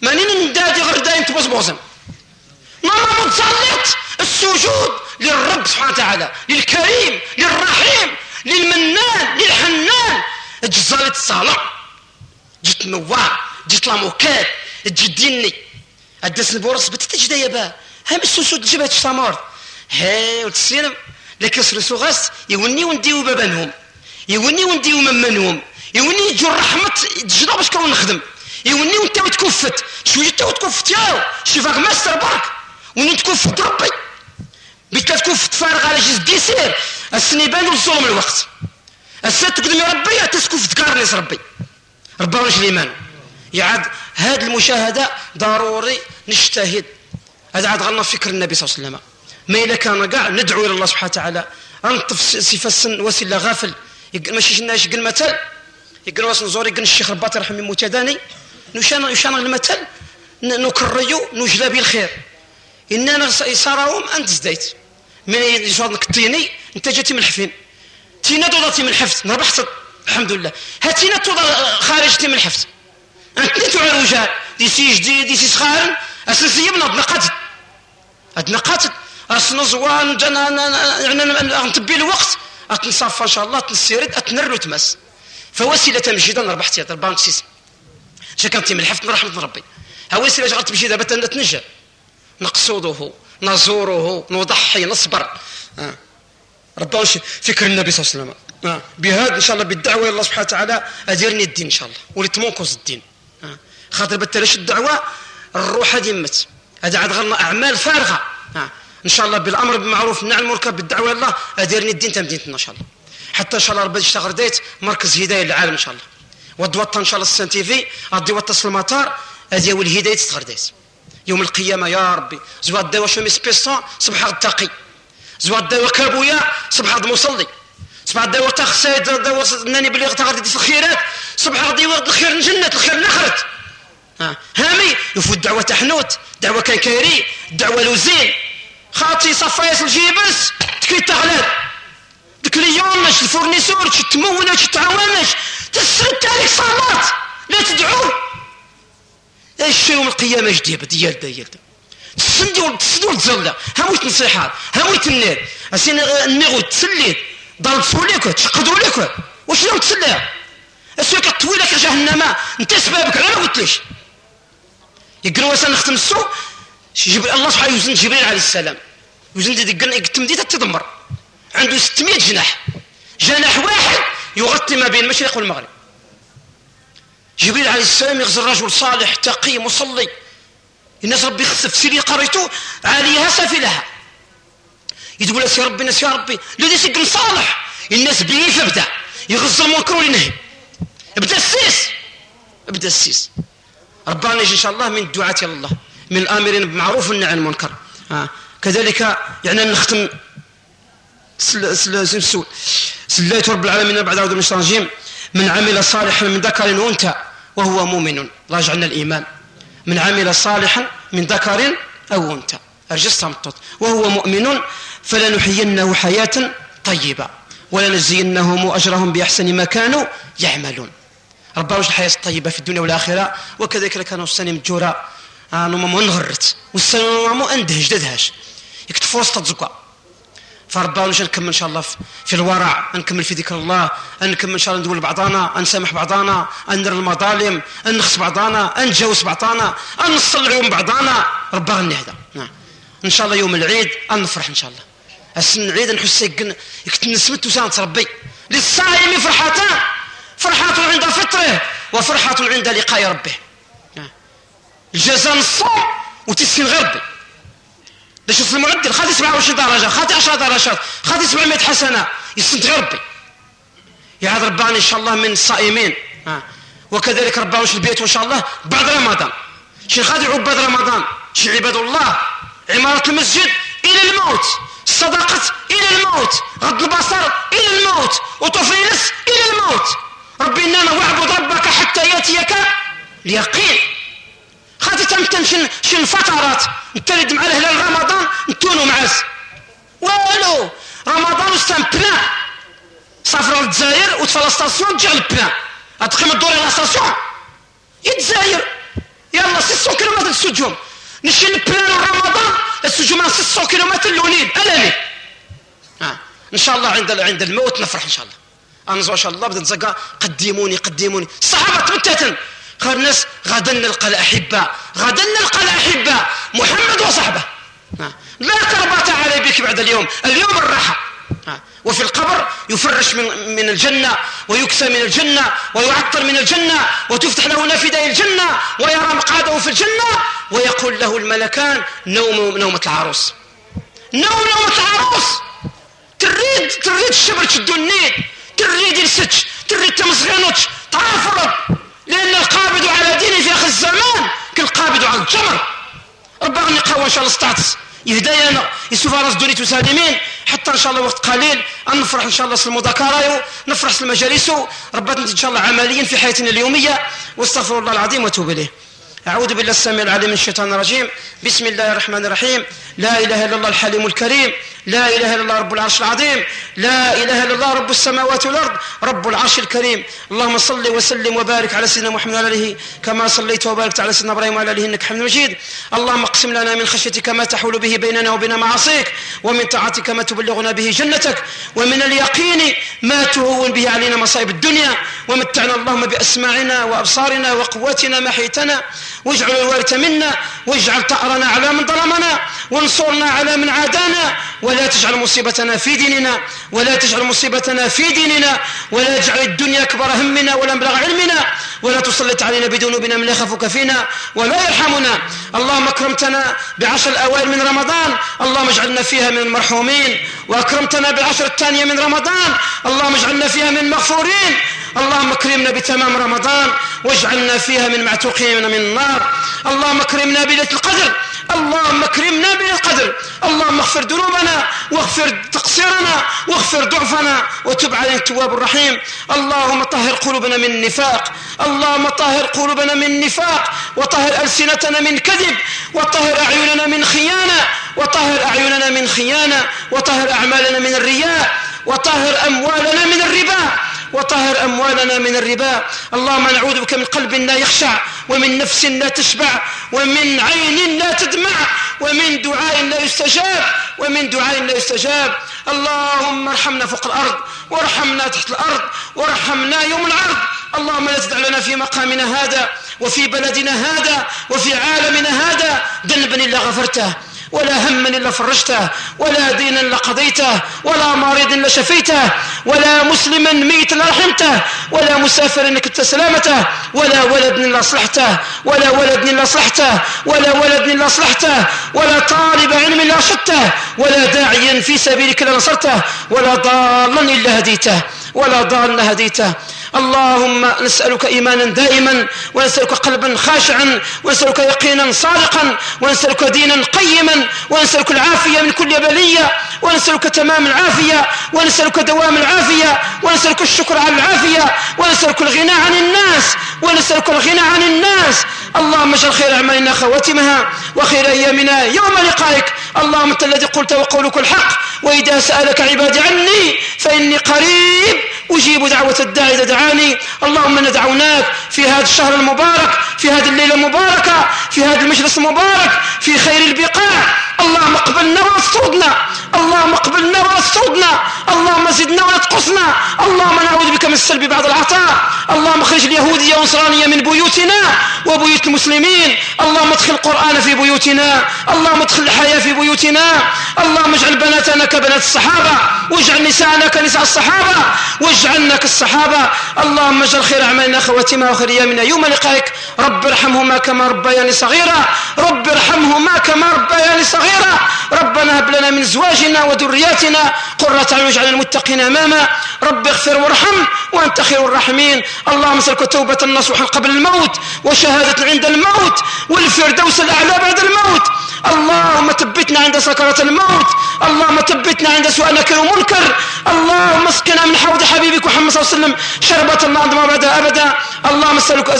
مانين ندادي غير دايم تبصبوزن ما متصلت السجود للرب سبحانه وتعالى للكريم للرحيم للمنان للحنان. جزالت الصلاة جيت نوار جيت لاموكات جيت ديني. الدس البورس بتتجد يا با. هم السجود جبهة الشمار هاي وتسلم لكن سرسو غاس يوني ونديو بابانهم يوني ونديو ممنهم. يوني يجو الرحمة تجدا باش كون نخدم. يوني وانت تكفت. شوية تكفت ياو؟ شوفك ماستر برك وني تكفت ربي. بك تكفت فارغ على جيز ديسير السنيبان والظلم الوقت. السات تقدم ربي تسكفت كارنيس ربي. ربي واش الايمان يعاد هذه المشاهدة ضروري نجتهد. هذا عاد غلنا فكر النبي صلى الله عليه وسلم. ما إلا كان قاع ندعو إلى الله سبحانه وتعالى. أنطف صفة السن وسيلة غافل. ماشي شناش قل مثل. يقول واس نزور يقول الشيخ رباط رحمه متداني. نشان يشان المثل نكريو نجلى بالخير إننا يصارهم أنت زديت. من يصاد كطيني أنت جاتي من الحفين تينا دوضتي من الحفظ ربحت الحمد لله. هاتينا توضا خارجتي من الحفظ أنت نتوع الرجال دي سي جديد دي سي صغار أساسية من أدنى قتل أدنى قتل أصن زوان يعني نتبي الوقت أتنصفى إن شاء الله تنسيرد أتنر وتمس فوسيلة مجيدة نربح تياتر بانك سيس. شكرتي من الحفظ من رحمة ربي. هوسيلة شغلت بشي دابا نتنجى نقصده نزوره نضحي نصبر. آه. فكر النبي صلى الله عليه وسلم. آه. بهذا إن شاء الله بالدعوة إلى الله سبحانه وتعالى اديرني الدين إن شاء الله. وليت مونكوز الدين. آه. خاطر بتلاش الدعوة؟ الروح هذه مت هذا عاد غلنا أعمال فارغة. إن شاء الله بالأمر بالمعروف نعم المركب بالدعوة إلى الله اديرني الدين تمدينتنا إن شاء الله. حتى إن شاء الله ربي يشتغل ديت؟ مركز هداية للعالم إن شاء الله. ودوطا إن شاء الله السانتيفي غادي وطا المطار هذه هو الهدايه تغرديت يوم القيامة يا ربي. زواد داوا شومي سبيسون صبح التقي زواد داوا كابويا صبح مصلي. صبح داوا تخسيد داوا ناني بلي غادي في الخيرات. صبح غادي يورد الخير الجنة الخير الاخرت هامي يفوت دعوة حنوت دعوة كنكيري دعوة لوزين. خاطي صفايس الجيبس تكي تغلب ديك اليومش الفورنيسور تمونش تعاونش تسرد عليك صلاة لا تدعو. إيش يوم القيامة جديد ديال ديال تسندو تسندو تزلا هموت نصيحات هموت النير أسين النيغو تسليت ضرب فوليك تشقدوا لك واش لو تسلى اسوك طويلك لك جهنم. أنت سبابك على ما قلتليش. يقولوا واسا نختم السوق جبريل الله سبحانه يوزن جبريل عليه السلام. يوزن دي قلنا يكتم دي تتدمر. عنده 600 جناح. جناح واحد يغطي ما بين المشرق والمغرب. جبريل عليه السلام يغزل رجل صالح تقي مصلي الناس ربي يخسف سيري قريته عاليها سافلها يقول يا ربي الناس يا ربي الذي سجن صالح الناس بيه فبدا يغزل المنكر وينهي ابدا السيس ابدا السيس ربنا يجي إن شاء الله من الدعاة إلى الله من الآمرين بالمعروف والنهي عن المنكر آه. كذلك يعني نختم سل سليت رب العالمين بعد أعوذ من الرجيم من عمل صالحا من ذكر وأنثى وهو مؤمن. الله يجعلنا الإيمان. من عمل صالحا من ذكر أو أنثى. أرجس مطط وهو مؤمن فلنحيينه حياة طيبة. ولنجزينهم أجرهم بأحسن ما كانوا يعملون. ربنا وش الحياة الطيبة في الدنيا والآخرة؟ وكذلك كانوا السنة مجورة أنا ما نغرت والسنة ما أندهش ددهش. يكتفوا وسط تزكوا فربنا وش نكمل إن شاء الله في الورع نكمل في ذكر الله نكمل إن شاء الله ندول بعضانا نسامح بعضانا ندير المظالم نخص بعضانا نتجاوز بعضانا نصلعوا بعضانا ربنا غني هذا. نعم. إن شاء الله يوم العيد نفرح إن شاء الله. السن العيد نحس يكتنسمت وسانت ربي. للصائم فرحتان فرحة عند فطره وفرحة عند لقاء ربه. الجزاء الصوم وتسكن غربي باش المعدل خاطي 27 درجة خاطي 10 درجات خاطي 700 حسنة. يسنت غربي. يعاد رباني إن شاء الله من الصائمين وكذلك ربنا في البيت وإن شاء الله؟ بعد رمضان. شي خاطي عباد رمضان. شي عباد الله عمارة المسجد إلى الموت. الصدقة إلى الموت. غض البصر إلى الموت. وطفيلس إلى الموت. ربي إنما واعبد ربك حتى يأتيك اليقين. خاطي تمتن شن, شن فترات. نتلد مع الهلال رمضان نتونو معاس. والو! رمضان وستان بلان سافروا للجزائر وتفا لاستاسيون تجي البلان تقيم الدور على لاستاسيون يتزاير. يلا 600 كيلومتر السجوم نشي البلان رمضان السجوم 600 كيلومتر الأولين. الامي آه. إن شاء الله عند عند الموت نفرح إن شاء الله. أنزو شاء الله بدأت زقا قدموني قدموني. الصحابة تمتتن. قال الناس غدا نلقى الأحبة غدا نلقى الأحبة. محمد وصحبه. لا كربات علي بك بعد اليوم. اليوم الراحة. وفي القبر يفرش من, الجنة ويكسى من الجنة ويعطر من الجنة وتفتح له نافذة الجنة ويرى مقعده في الجنة ويقول له الملكان نوم نومة العروس. نوم نومة العروس. تريد تريد الشبر تشدو النيل تريد السج تريد تمسغنوش تعرف لأن القابض على ديني في آخر الزمان كالقابض على الجمر. ربنا نقوى إن شاء الله استعطس يهدينا يسوف راس دوني تسالمين. حتى إن شاء الله وقت قليل. نفرح إن شاء الله في المذاكره نفرح في المجالس ربنا إن شاء الله عمليا في حياتنا اليومية. واستغفر الله العظيم وأتوب إليه. أعوذ بالله السميع العليم من الشيطان الرجيم. بسم الله الرحمن الرحيم. لا إله إلا الله الحليم الكريم. لا إله إلا الله رب العرش العظيم. لا إله إلا الله رب السماوات والأرض رب العرش الكريم. اللهم صل وسلم وبارك على سيدنا محمد وعلى آله كما صليت وباركت على سيدنا إبراهيم وعلى آله إنك حميد مجيد. اللهم اقسم لنا من خشيتك ما تحول به بيننا وبين معاصيك ومن طاعتك ما تبلغنا به جنتك ومن اليقين ما تهون به علينا مصائب الدنيا. ومتعنا اللهم بأسماعنا وأبصارنا وقواتنا ما حيتنا واجعل الوارث منا واجعل ثأرنا على من ظلمنا وانصرنا على من عادانا. ولا تجعل مصيبتنا في ديننا ولا تجعل مصيبتنا في ديننا ولا تجعل الدنيا أكبر همنا ولا مبلغ علمنا. ولا تسلط علينا بذنوبنا من يخافك فينا ولا يرحمنا. اللهم أكرمتنا بعشر الأوائل من رمضان. اللهم اجعلنا فيها من المرحومين. وأكرمتنا بالعشر الثانية من رمضان. اللهم اجعلنا فيها من المغفورين. اللهم اكرمنا بتمام رمضان واجعلنا فيها من معتوقين من النار. اللهم اكرمنا بليلة القدر. اللهم اكرمنا بالقدر اللهم اغفر ذنوبنا واغفر تقصيرنا واغفر ضعفنا وتب علينا التواب الرحيم. اللهم طهر قلوبنا من النفاق. اللهم طهر قلوبنا من النفاق. وطهر ألسنتنا من كذب. وطهر أعيننا من خيانة. وطهر أعيننا من خيانة. وطهر أعمالنا من الرياء. وطهر أموالنا من الربا. وطهر أموالنا من الربا. اللهم نعوذ بك من قلب لا يخشع ومن نفس لا تشبع ومن عين لا تدمع ومن دعاء لا يستجاب ومن دعاء لا يستجاب. اللهم ارحمنا فوق الأرض وارحمنا تحت الأرض وارحمنا يوم العرض. اللهم لا تدع لنا في مقامنا هذا وفي بلدنا هذا وفي عالمنا هذا. ذنبا إلا غفرته. ولا هما إلا فرجته ولا دينا إلا قضيته ولا مريض إلا شفيته ولا مسلما ميتا إلا رحمته ولا مسافر إنك سلامته ولا ولد إلا أصلحته ولا ولد إلا أصلحته ولا ولد إلا أصلحته ولا طالب علم إلا أرشدته ولا داعيا في سبيلك إلا نصرته ولا ضالا إلا هديته ولا ضالا هديته. اللهم نسألك إيمانا دائما ونسألك قلبا خاشعا ونسألك يقينا صادقا ونسألك دينا قيما ونسألك العافية من كل بلية ونسألك تمام العافية ونسألك دوام العافية ونسألك الشكر على العافية ونسألك الغنى عن الناس ونسألك الغنى عن الناس. اللهم اجعل خير أعمالنا خواتمها وخير أيامنا. يوم لقائك. اللهم أنت الذي قلت وقولك الحق وإذا سألك عبادي عني فإني قريب أجيب دعوة الداعي إذا دعاني. اللهم ندعوناك في هذا الشهر المبارك في هذه الليلة المباركة في هذا المجلس المبارك في خير البقاع. اللهم اقبلنا واستردنا اللهم اقبلنا واستردنا اللهم زدنا ولا تقصنا اللهم نعوذ بك من السلب بعد العطاء. اللهم اخرج اليهودية والنصرانية من بيوتنا وبيوت المسلمين. اللهم ادخل القرآن في بيوتنا. اللهم ادخل الحياة في بيوتنا. اللهم اجعل بناتنا كبنات الصحابة. واجعل نساءنا كنساء الصحابة. واجعلنا كالصحابة اللهم اجعل خير أعمالنا خواتمها وخير أيامنا يوم لقائك رب ارحمهما كما ربياني صغيرا. رب ارحمهما كما ربياني صغيرا. ربنا هب لنا من زواجنا وذرياتنا قرة عين واجعل المتقين أماما. رب اغفر وارحم وأنت خير الراحمين. اللهم اسألك توبة نصوحا قبل الموت وشهادة عند الموت والفردوس الأعلى بعد الموت. اللهم ثبتنا عند سكرة الموت. اللهم ثبتنا عند سؤال نكر ومنكر. اللهم اسقنا من حوض حبيبك محمد صلى الله عليه وسلم. شربة لا ما بعد أبدا. اللهم اسألك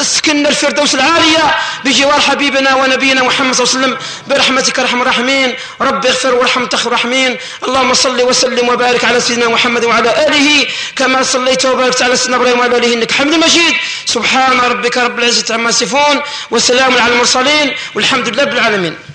اسكننا الفردوس العالية بجوار حبيبنا ونبينا محمد صلى الله عليه وسلم. برحمتك أرحم الراحمين. رب اغفر وارحم تخ الراحمين. اللهم صل وسلم وبارك على سيدنا محمد وعلى آله. كما صليت وباركت على سيدنا إبراهيم وعلى آله. إنك حمد مجيد. سبحان ربك رب العزة عما يصفون. وسلام على المرسلين. والحمد لله رب العالمين.